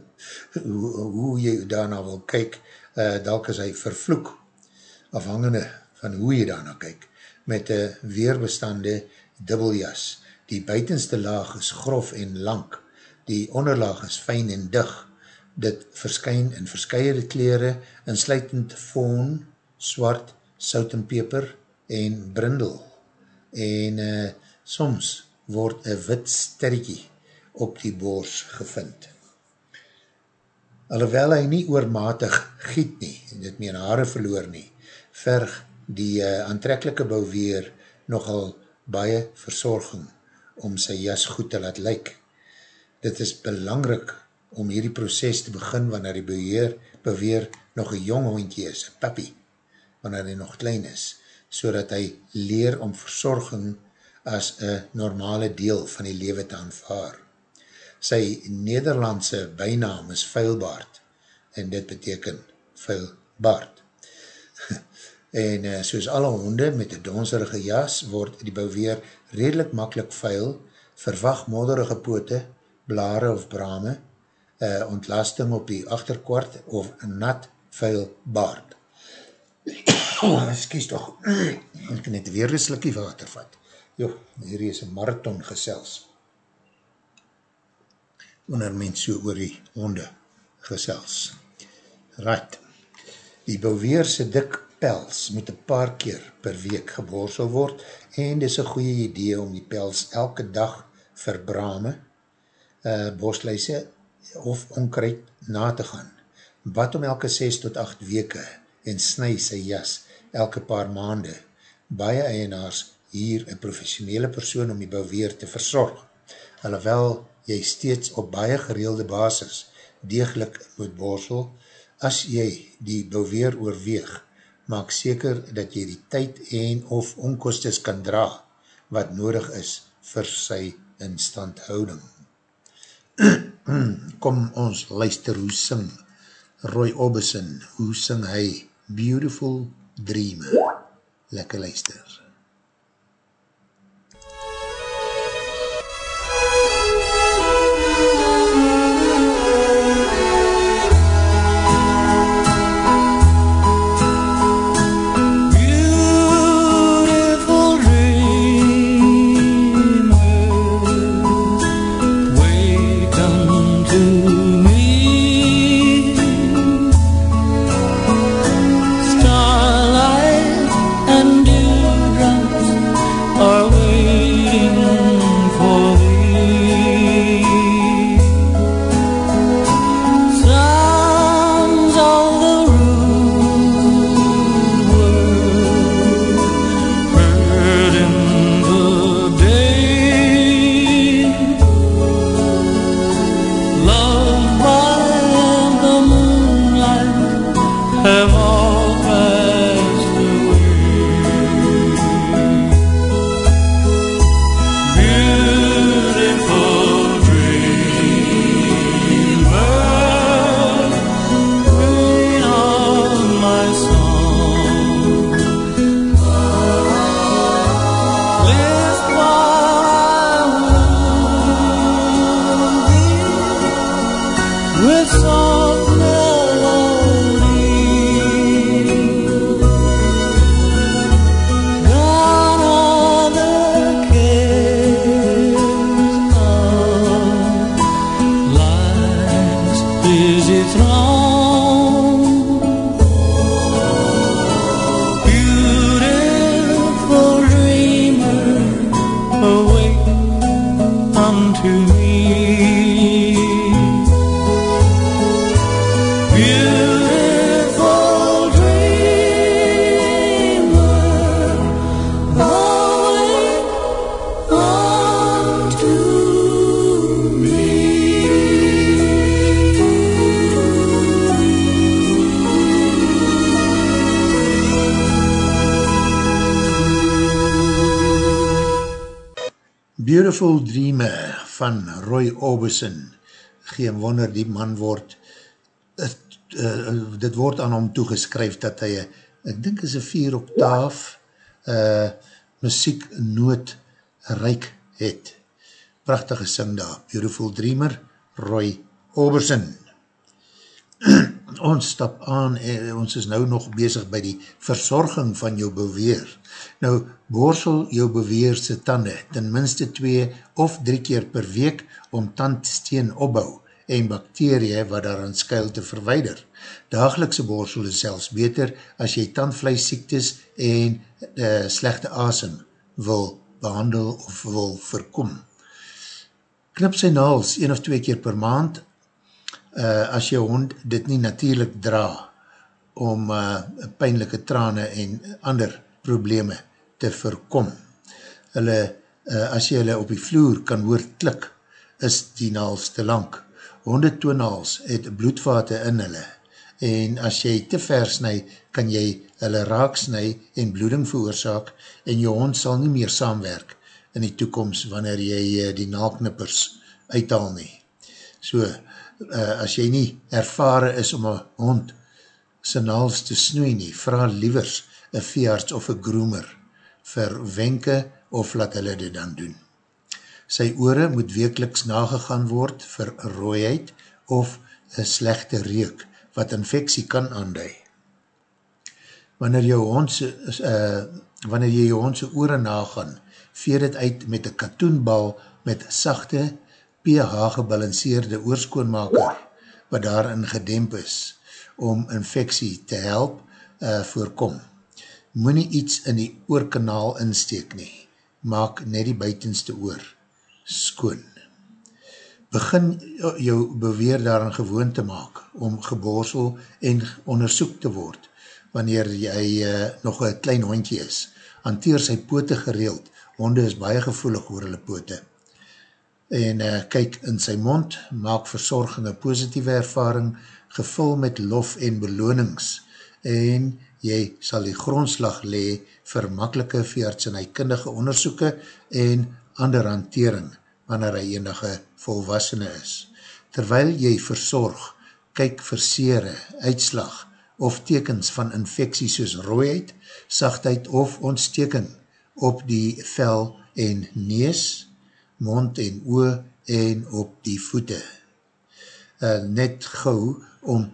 hoe, hoe jy daarna wil kyk, uh, dalk is hy vervloek, afhangende van hoe jy daarna kyk, met een weerbestande dubbeljas. Die buitenste laag is grof en lang, die onderlaag is fijn en dig, dit verskyn in verskyeerde kleren, insluitend foon, swart, sout en peper en brindel. En uh, soms word een wit sterretjie op die boors gevind. Alhoewel hy nie oormatig giet nie, en dit meen haare verloor nie, verg die uh, aantrekkelijke bouweer nogal baie verzorging om sy jas goed te laat lyk. Dit is belangrik om hierdie proces te begin wanneer die beheer beweer nog een jong hondje is, een puppy, wanneer hy nog klein is, so hy leer om verzorging as een normale deel van die lewe te aanvaar. Sy Nederlandse bijnaam is Vuilbaard en dit beteken Vuilbaard. en uh, soos alle honde met een donserige jas word die bouweer redelijk makkelijk vuil, verwacht modderige poote, blare of brame, uh, ontlasting op die achterkwart of nat vuil baard. oh, excuse toch, ek net weer een slikkie water vat. Jo, hier is een marathon gesels. Wanneer mens so oor die honde gesels. Right. Die bouweerse dik pels moet een paar keer per week geborsel word en dit is een goeie idee om die pels elke dag verbrame, uh, borstluise of onkruid na te gaan. Bad om elke 6 tot 8 weke en snu sy jas elke paar maande. Baie eienaars hier een professionele persoon om die bouweer te verzorg. Alhoewel jy steeds op baie gereelde basis degelijk moet borsel, as jy die bouweer oorweeg, maak seker dat jy die tyd en of onkostes kan dra wat nodig is vir sy instandhouding. Kom ons luister hoe sing Roy Orbison, hoe sing hy Beautiful Dreamer. Lekker luister. Beautiful Dreamer van Roy Orbison, geen wonder die man word, het, uh, dit word aan hom toegeskryf dat hy, ek dink is een vier octaaf uh, muziek noot reik het. Prachtige sing daar, Beautiful Dreamer, Roy Orbison. ons stap aan, en ons is nou nog bezig by die verzorging van jou beweer. Nou, borsel jou beweerse tande ten minste 2 of 3 keer per week om tandsteen opbouw en bakterie wat daaraan skuil te verweider. Dagelikse borsel is selfs beter as jy tandvleisiektes en uh, slechte asem wil behandel of wil verkom. Knip sy naals 1 of 2 keer per maand uh, as jou hond dit nie natuurlijk dra om uh, pijnlijke trane en ander probleme te voorkom. Hulle, uh, as jy hulle op die vloer kan hoor klik, is die naals te lang. Honde toonaals het bloedvate in hulle en as jy te ver snij, kan jy hulle raak snij en bloeding veroorzaak en jou hond sal nie meer saamwerk in die toekomst wanneer jy die naalknippers uithaal nie. So, uh, as jy nie ervare is om een hond sy naals te snoei nie, vraag liewers een veearts of een groomer vir wenke of laat hulle dit dan doen. Sy oore moet wekeliks nagegaan word vir rooiheid of een slechte reuk wat infectie kan aandui. Wanneer, jou hondse, uh, wanneer jy jou hondse oore nagaan, veer het uit met een katoenbal met sachte pH gebalanceerde oorskoonmaker wat daarin gedemp is om infectie te help uh, voorkom. Moe nie iets in die oorkanaal insteek nie. Maak net die buitenste oor skoon. Begin jou beweer daarin gewoon te maak om geborsel en onderzoek te word wanneer jy uh, nog een klein hondje is. Hanteer sy pote gereeld. Honde is baie gevoelig oor hulle pote en uh, kyk in sy mond, maak verzorging een positieve ervaring, gevul met lof en belonings, en jy sal die grondslag lee vir makkelike veearts en hy kindige onderzoeken en ander hantering, wanneer hy enige volwassene is. Terwyl jy verzorg, kyk versere, uitslag of tekens van infectie soos rooiheid, sachtheid of ontsteking op die vel en nees, mond en oor en op die voete. Uh, net gauw om,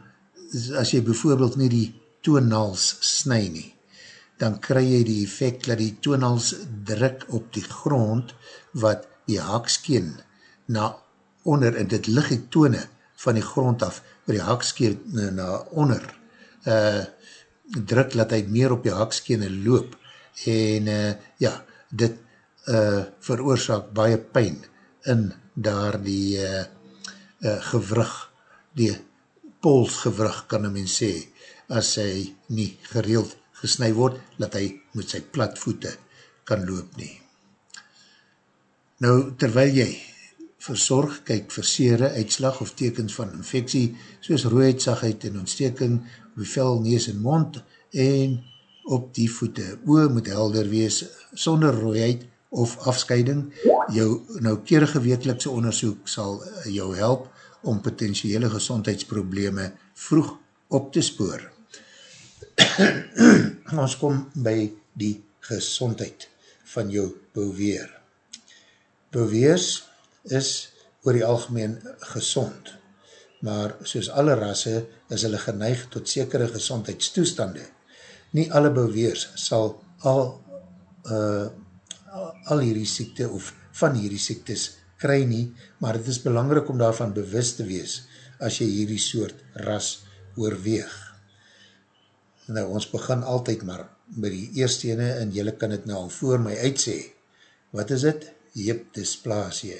as jy bijvoorbeeld nie die toonals snij nie, dan kry jy die effect dat die toonals druk op die grond wat die haakskeen na onder, en dit lig die toone van die grond af, waar die haakskeen na onder uh, druk, dat hy meer op die haakskeen loop, en uh, ja, dit uh, veroorzaak baie pijn in daar die uh, uh, gewrug, die polsgewrug kan een mens sê, as hy nie gereeld gesnui word, dat hy met sy platvoete kan loop nie. Nou, terwyl jy verzorg, kyk versere, uitslag of tekens van infectie, soos rooidsagheid en ontsteking, op die vel, nees en mond, en op die voete. Oe moet helder wees, sonder rooiheid, of afscheiding. Jou noukerige wekelikse onderzoek sal eh, jou help om potentiële gezondheidsprobleme vroeg op te spoor. Ons kom by die gezondheid van jou beweer. Beweers is oor die algemeen gezond, maar soos alle rasse is hulle geneig tot sekere gezondheidstoestande. Nie alle beweers sal al uh, al hierdie siekte of van hierdie siektes kry nie, maar het is belangrik om daarvan bewust te wees as jy hierdie soort ras oorweeg. Nou, ons begin altyd maar by die eerste ene en jylle kan het nou voor my uitsê. Wat is het? Jeep dysplasie.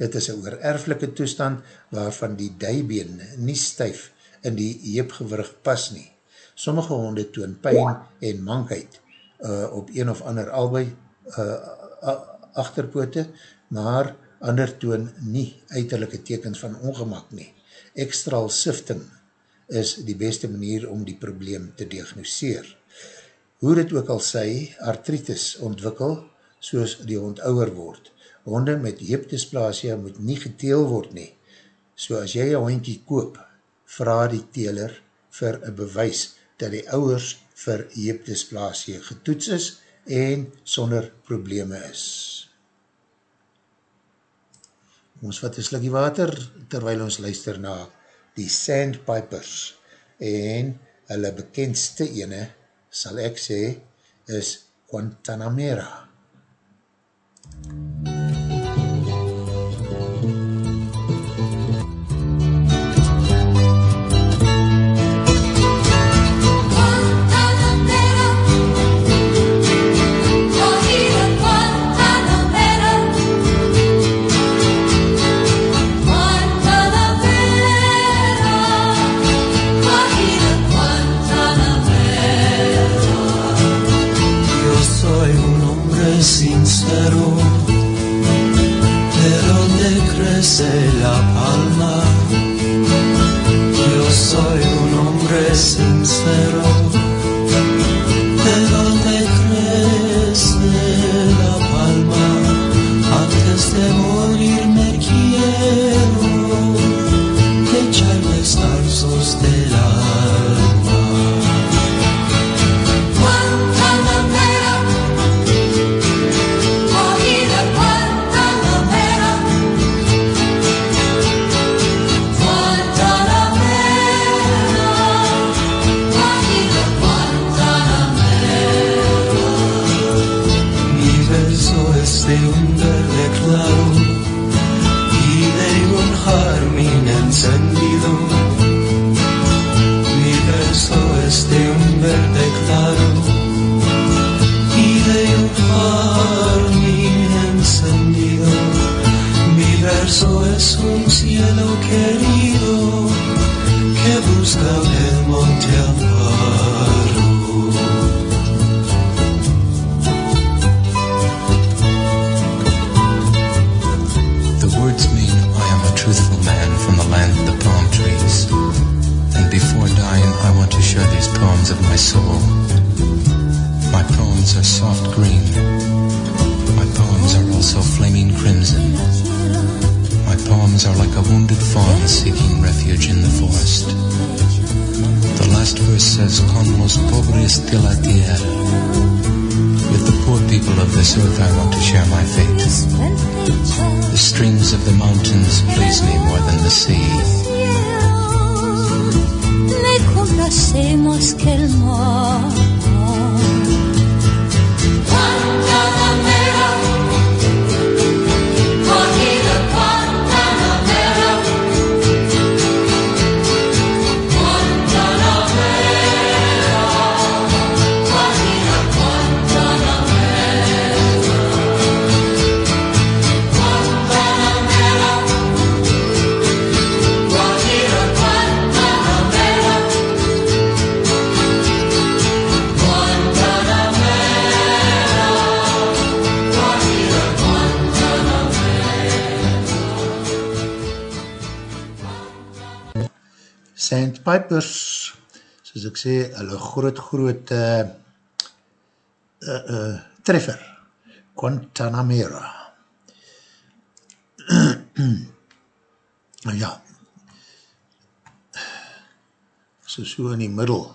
Dit is een oererflike toestand waarvan die dijbeen nie stuif in die jeepgewrug pas nie. Sommige honde toon pijn en mankheid uh, op een of ander albei uh, achterpoote, maar ander toon nie uiterlijke tekens van ongemak nie. Extral sifting is die beste manier om die probleem te diagnoseer. Hoe dit ook al sy, artritis ontwikkel, soos die hond ouwer word, honde met heepdysplasia moet nie geteel word nie. So as jy een hondkie koop, vraag die teler vir een bewys dat die ouwers vir heepdysplasie getoets is en sonder probleme is. Ons wat een slikkie water, terwyl ons luister na die Sandpipers en hulle bekendste ene, sal ek sê, is Guantanamera. Guantanamera, Sandpipers, soos ek sê, hulle groot, groot uh, uh, uh, treffer, Guantanamera. nou ja, so so in die middel,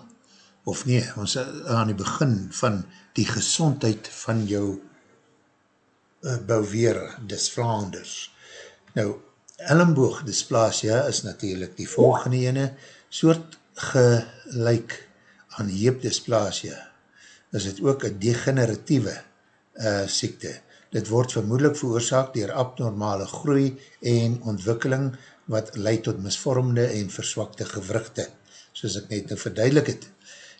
of nee, ons aan die begin van die gezondheid van jou uh, bouweer, dis Vlaanders. Nou, Ellenboog dysplasia is natuurlijk die volgende ene, soort gelijk aan heepdysplasia, is het ook een degeneratieve uh, siekte. Dit word vermoedelijk veroorzaak dier abnormale groei en ontwikkeling wat leid tot misvormde en verswakte gewrugte, soos ek net nou verduidelik het.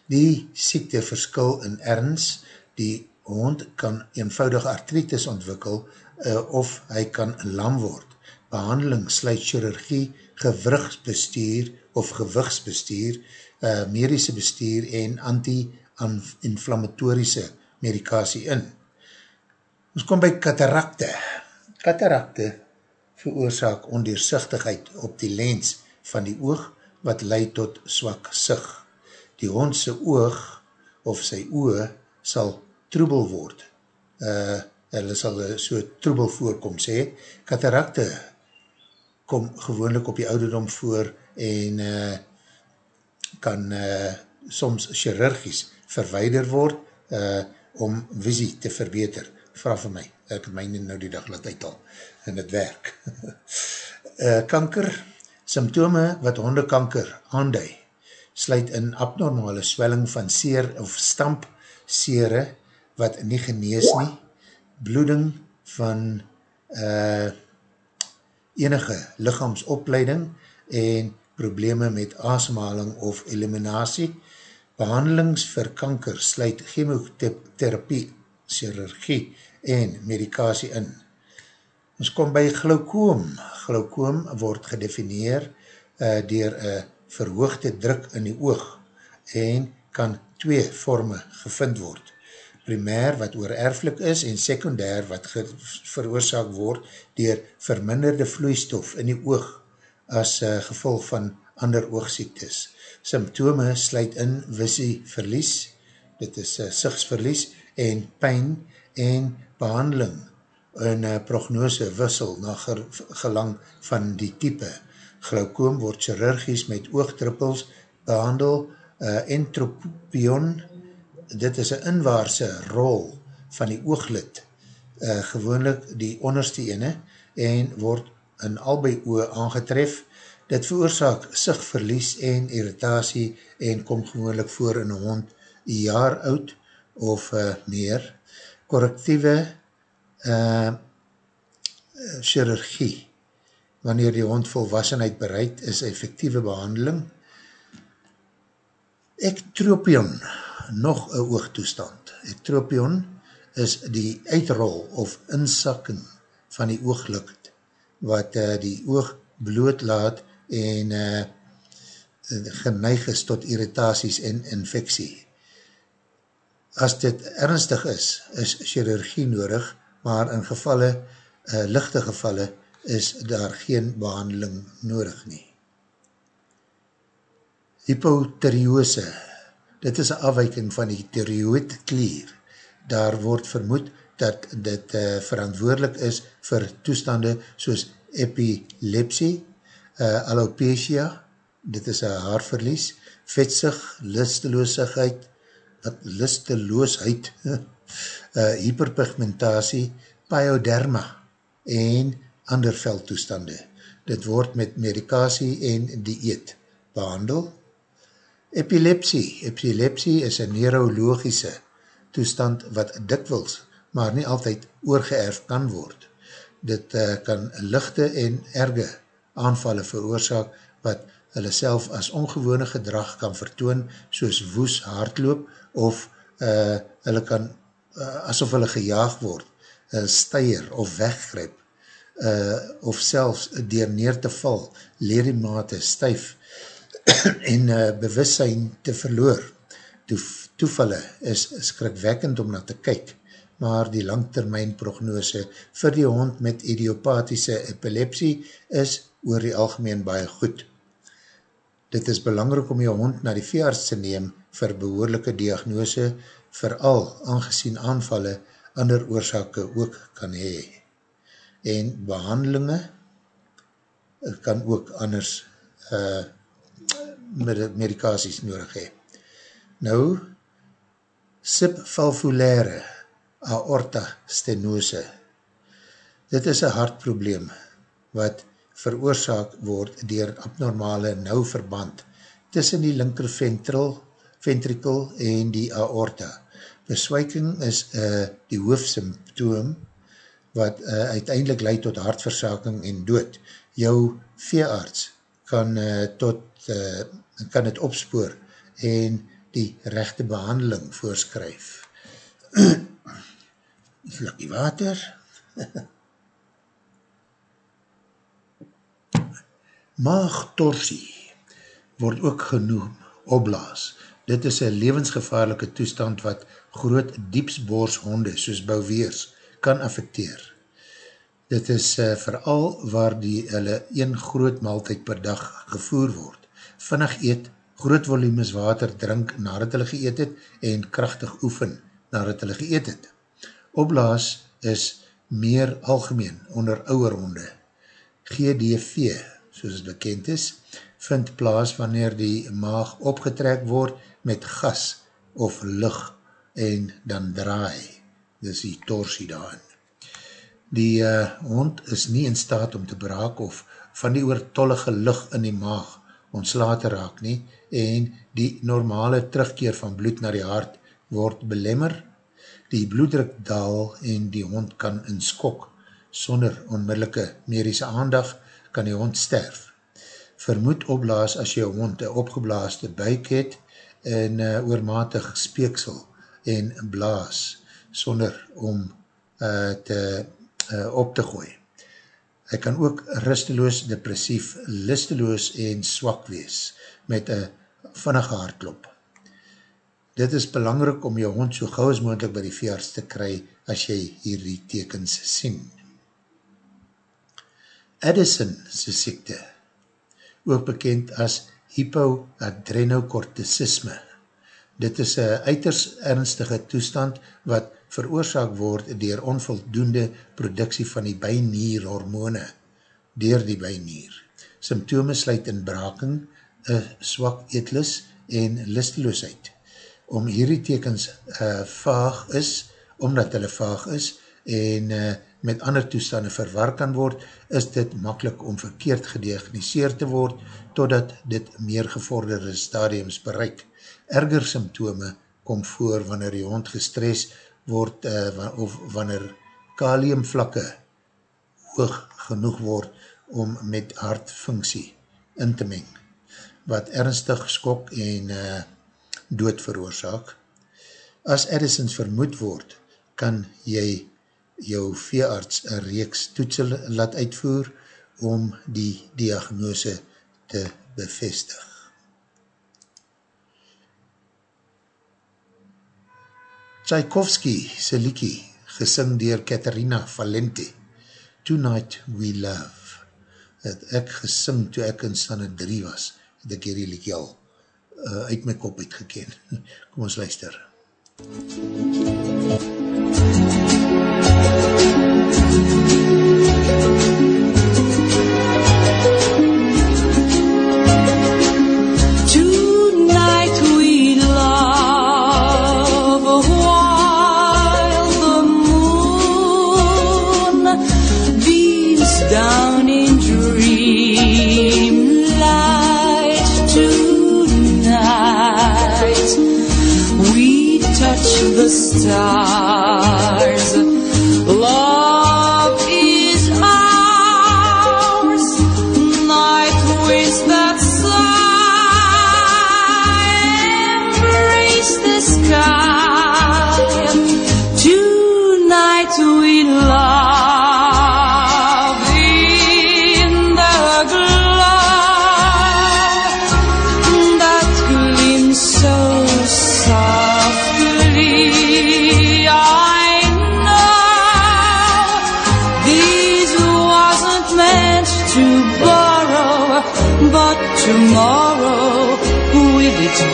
Die siekte verskil in erns, die hond kan eenvoudig artritis ontwikkel uh, of hy kan lam word. Behandeling sluit chirurgie, gewrigsbestuur of gewigsbestuur, uh, medische bestuur en anti-inflammatorische medikasie in. Ons kom by katarakte. Katarakte veroorzaak ondeersichtigheid op die lens van die oog wat leid tot swak sig. Die hondse oog of sy oog sal troebel word. Uh, hulle sal so troebel voorkom sê, katarakte kom gewoonlik op die ouderdom voor en uh, kan uh, soms chirurgies verweider word uh, om visie te verbeter. Vraag vir my, ek het my nou die dag laat uital en het werk. uh, kanker, symptome wat hondekanker aandui, sluit in abnormale swelling van seer of stamp sere wat nie genees nie, bloeding van uh, enige lichaamsopleiding en probleme met asemhaling of eliminatie. Behandelings vir kanker sluit chemotherapie, chirurgie en medikasie in. Ons kom by glaukoom. Glaukoom word gedefinieer uh, dier een verhoogde druk in die oog en kan twee vorme gevind word. Primair wat oererflik is en secundair wat veroorzaak word dier verminderde vloeistof in die oog as uh, gevolg van ander oogziektes. Symptome sluit in visie verlies, dit is uh, sigsverlies en pijn en behandeling en uh, prognose wissel na gelang van die type. Glaukoom word chirurgies met oogdruppels behandel, uh, entropion, dit is een inwaarse rol van die ooglid, uh, gewoonlik die onderste ene, en word in albei oor aangetref. Dit veroorzaak sigverlies en irritatie en kom gewoonlik voor in een hond een jaar oud of uh, meer. Correctieve uh, chirurgie, wanneer die hond volwassenheid bereid, is effectieve behandeling. Ectropion, nog een oogtoestand. Ectropion is die uitrol of insakking van die ooglid wat uh, die oog blootlaat en uh, geneig is tot irritaties en infectie. As dit ernstig is, is chirurgie nodig, maar in gevalle, uh, lichte gevalle, is daar geen behandeling nodig nie. Hypotheriose, dit is een afwijking van die therioid klier. Daar word vermoed dat dit uh, verantwoordelik is vir toestande soos epilepsie, uh, alopecia, dit is een haarverlies, vetsig, listeloosheid, listeloosheid, uh, hyperpigmentatie, pyoderma en ander veldtoestande. Dit word met medikasie en dieet behandel. Epilepsie, epilepsie is een neurologische toestand wat dikwils, maar nie altyd oorgeërf kan word. Dit uh, kan lichte en erge aanvallen veroorzaak wat hulle self as ongewone gedrag kan vertoon soos woes hardloop of uh, hulle kan uh, asof hulle gejaag word uh, steier of weggryp uh, of selfs dier neer te val leer die mate stuif en uh, bewussein te verloor to, toevalle is skrikwekkend om na te kyk maar die langtermijn prognose vir die hond met idiopathische epilepsie is oor die algemeen baie goed. Dit is belangrik om jou hond na die veearts te neem vir behoorlijke diagnose, vooral aangezien aanvallen ander oorzake ook kan hee. En behandelinge kan ook anders uh, medikaties nodig hee. Nou, subvalvulaire aorta stenose. Dit is een hartprobleem wat veroorzaak word dier abnormale nauwverband tussen die linker ventrikel en die aorta. Beswijking is uh, die hoofdsymptoom wat uh, uiteindelik leid tot hartversaking en dood. Jou veearts kan, uh, tot, uh, kan het opspoor en die rechte behandeling voorskryf. slukkie water. Maagtorsie word ook genoem opblaas. Dit is een levensgevaarlike toestand wat groot diepsborshonde soos bouweers kan affecteer. Dit is uh, vooral waar die hulle een groot maaltijd per dag gevoer word. Vinnig eet, groot volumes water drink nadat hulle geëet het en krachtig oefen nadat hulle geëet het. Opblaas is meer algemeen onder ouwe honde. GDV, soos het bekend is, vind plaas wanneer die maag opgetrek word met gas of lucht en dan draai. Dis die torsie daarin. Die uh, hond is nie in staat om te braak of van die oortollige lucht in die maag ontsla te raak nie en die normale terugkeer van bloed na die hart word belemmer. Die bloeddruk daal en die hond kan in skok. Sonder onmiddellike medische aandag kan die hond sterf. Vermoed opblaas as jou hond een opgeblaaste buik het en uh, oormatig speeksel en blaas sonder om uh, te uh, op te gooi. Hy kan ook rusteloos, depressief, listeloos en swak wees met een vinnige hartklop. Dit is belangrik om jou hond so gauw as moeilijk by die veearts te kry as jy hierdie tekens sien. Addison sy siekte, ook bekend as hypoadrenocortisisme. Dit is een uiters ernstige toestand wat veroorzaak word dier onvoldoende productie van die bijnierhormone dier die bijnier. Symptome sluit in braking, een swak eetlus en listeloosheid. Om hierdie tekens uh, vaag is, omdat hulle vaag is en uh, met ander toestanden verwar kan word, is dit makkelijk om verkeerd gediagniseerd te word, totdat dit meer gevorderde stadiums bereik. Erger symptome kom voor wanneer die hond gestres word uh, of wanneer kaliumvlakke hoog genoeg word om met hartfunksie in te meng, wat ernstig skok en uh, dood veroorzaak. As Edisons vermoed word, kan jy jou veearts een reeks toetsel laat uitvoer om die diagnose te bevestig. Tchaikovsky se liekie, gesing dier Katerina Valente, Tonight We Love, het ek gesing toe ek in stanne 3 was, het ek hierdie liekie al uh, uit my kop uitgeken. Kom ons luister. Tonight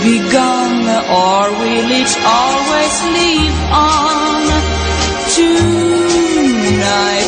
be gone or will it always live on? Tonight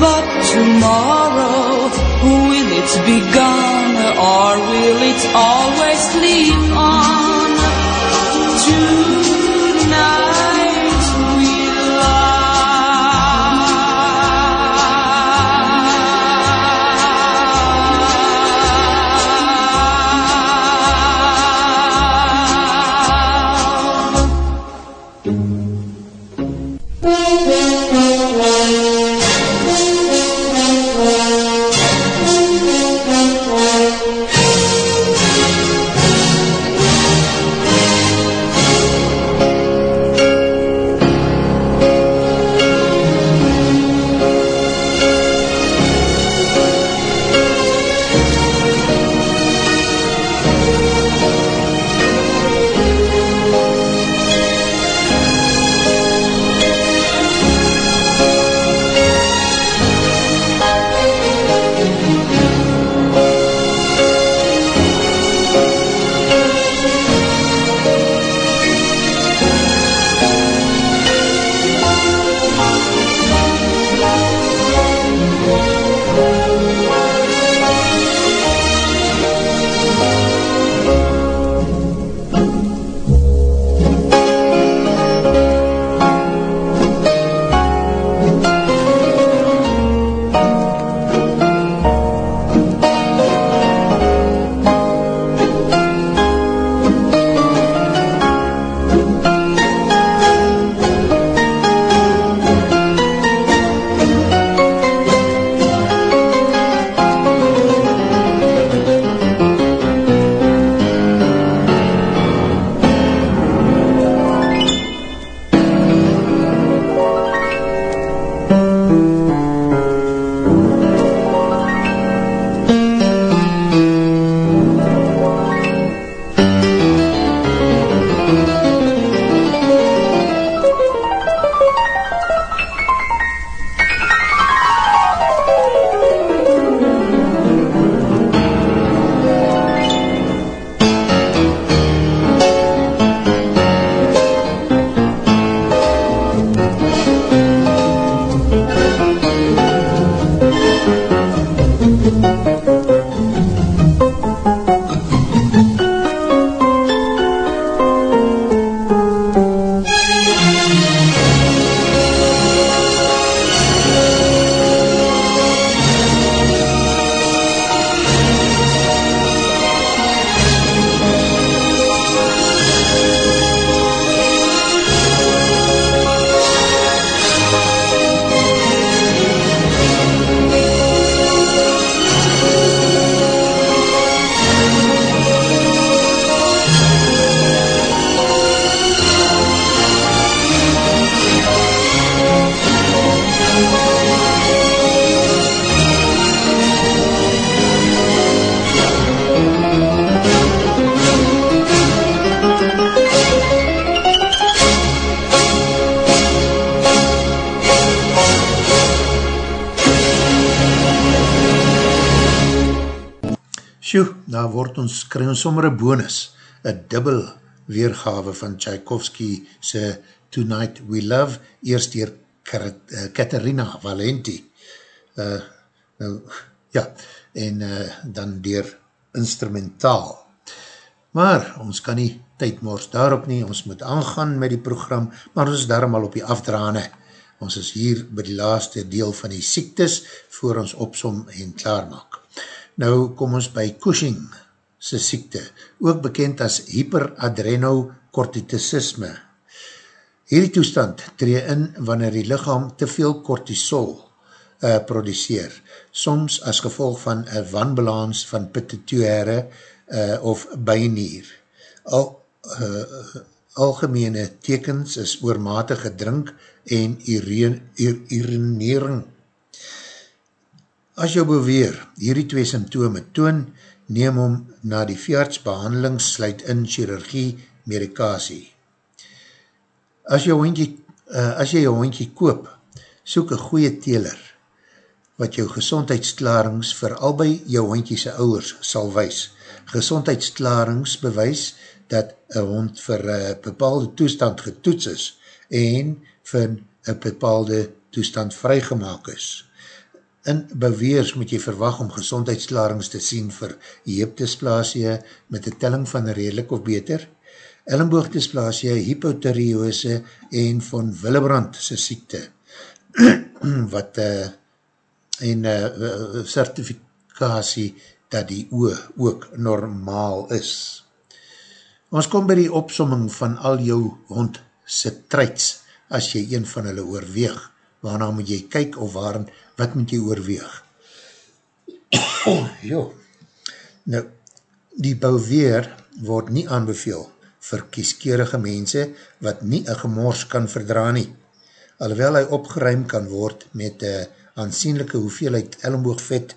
but tomorrow will it be gone or will it always live on? Ons, kry ons sommer een bonus, een dubbel weergave van Tchaikovsky se Tonight We Love, eerst dier Katerina Valenti. Uh, nou, ja, en uh, dan dier instrumentaal. Maar ons kan nie tydmors daarop nie, ons moet aangaan met die program, maar ons is daarom al op die afdraane. Ons is hier by die laaste deel van die siektes, voor ons opsom en klaarmaak. Nou kom ons by Cushing se siekte, ook bekend as hyperadrenocortitisisme. Hierdie toestand tree in wanneer die lichaam te veel cortisol uh, produceer, soms as gevolg van een wanbalans van pituitare uh, of bijnier. Al, uh, algemene tekens is oormatige drink en urinering. As jou beweer hierdie twee symptome toon, neem om na die veertsbehandeling sluit in chirurgie medikasie. As, jou hondje, uh, as jy jou hondje koop, soek een goeie teler wat jou gezondheidsklarings vir albei jou hondjese ouwers sal wees. Gezondheidsklarings bewys dat een hond vir een bepaalde toestand getoets is en vir een bepaalde toestand vrygemaak is. In beweers moet jy verwag om gezondheidsklarings te sien vir heepdysplasie met een telling van redelijk of beter, ellenboogdysplasie, hypotheriose en van Willebrand siekte, wat uh, en uh, certifikatie dat die oe ook normaal is. Ons kom by die opsomming van al jou hond se treits as jy een van hulle oorweeg waarna moet jy kyk of waarin, wat moet jy oorweeg? jo, nou, die bouweer word nie aanbeveel vir kieskeurige mense wat nie een gemors kan verdra nie. Alhoewel hy opgeruim kan word met een aansienlijke hoeveelheid ellenboogvet,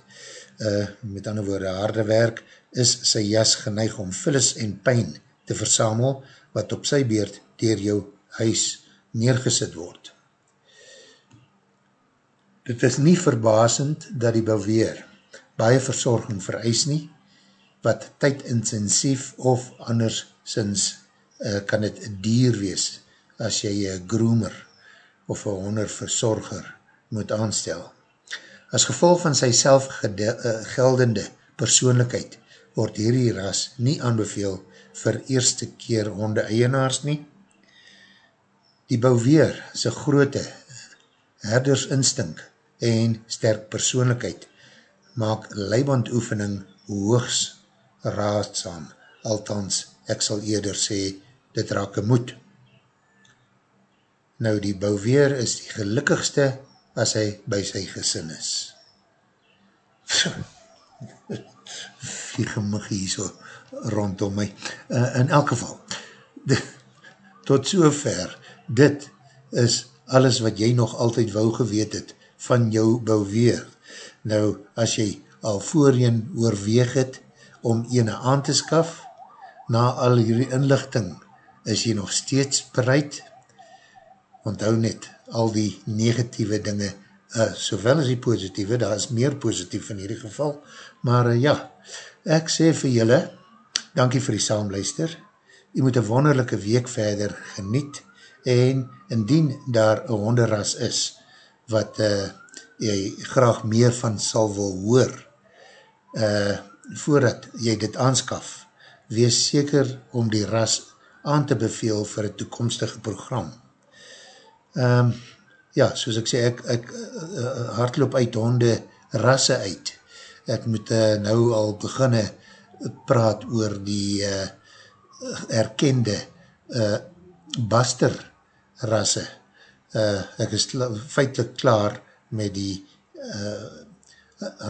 uh, met ander woorde harde werk, is sy jas geneig om vullis en pijn te versamel, wat op sy beurt dier jou huis neergesit word. Dit is nie verbasend dat die beweer baie verzorging vereis nie, wat tydintensief of andersins uh, kan het dier wees as jy een groomer of een honderverzorger moet aanstel. As gevolg van sy selfgeldende uh, persoonlijkheid word hierdie ras nie aanbeveel vir eerste keer honde eienaars nie. Die bouweer sy groote herdersinstink en sterk persoonlijkheid maak leibandoefening hoogs raadsam, althans ek sal eerder sê, dit raak een moed. Nou die bouweer is die gelukkigste as hy by sy gesin is. Viege mig hier so rondom my. Uh, in elk geval, de, tot so ver, dit is alles wat jy nog altyd wou geweet het, van jou beweer. Nou, as jy al voorheen oorweeg het om ene aan te skaf, na al hierdie inlichting, is jy nog steeds bereid, onthou net al die negatieve dinge, uh, sowel as die positieve, daar is meer positief in hierdie geval, maar uh, ja, ek sê vir julle, dankie vir die saamluister, jy moet een wonderlijke week verder geniet, en indien daar een honderras is, wat uh, jy graag meer van sal wil hoor, uh, voordat jy dit aanskaf, wees seker om die ras aan te beveel vir een toekomstige program. Um, ja, soos ek sê, ek, ek uh, hardloop uit honde rasse uit. Ek moet uh, nou al beginne praat oor die uh, erkende uh, baster rasse, uh, ek is feitlik klaar met die uh,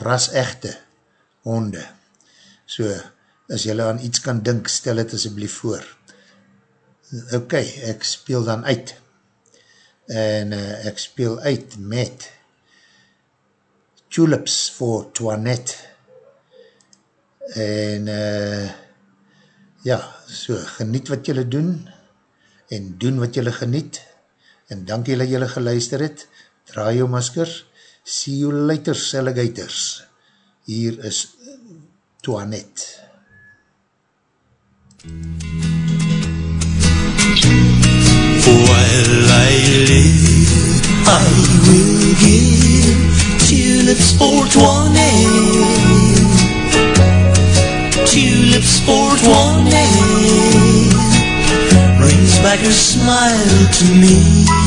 ras-echte honde. So, as jylle aan iets kan dink, stel het asjeblief voor. Ok, ek speel dan uit. En uh, ek speel uit met Tulips for Toinette. En uh, ja, so, geniet wat jylle doen en doen wat jylle geniet en dankie dat jylle geluister het, draai jou maskers, see you later, alligators. Hier is Toinette. While I live, I will give tulips for Toinette. Tulips for Toinette. Brings back her smile to me.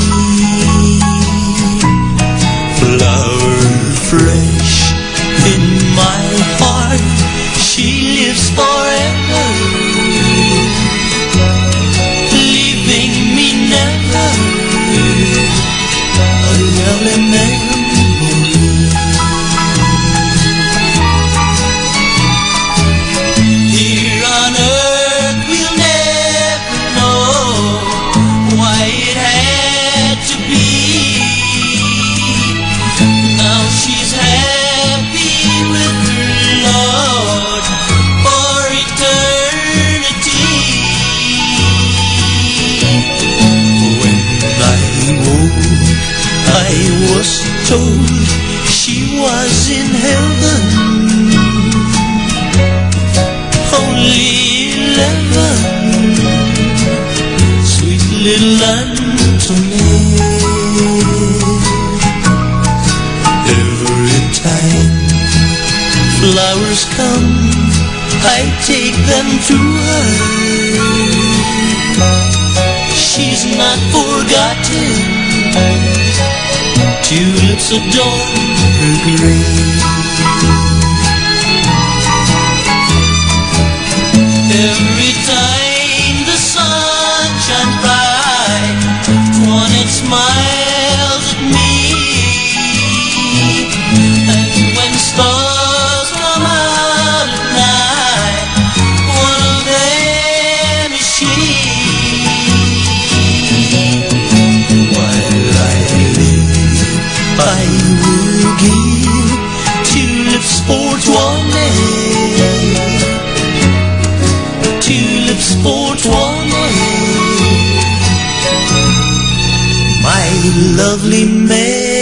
Told she was in heaven only eleven. Sweet little Antoinette. Every time flowers come, I take them to her. She's not forgotten. Tulips adorn her grave. Every tulips for Toinette tulips for Toinette. My lovely Mary.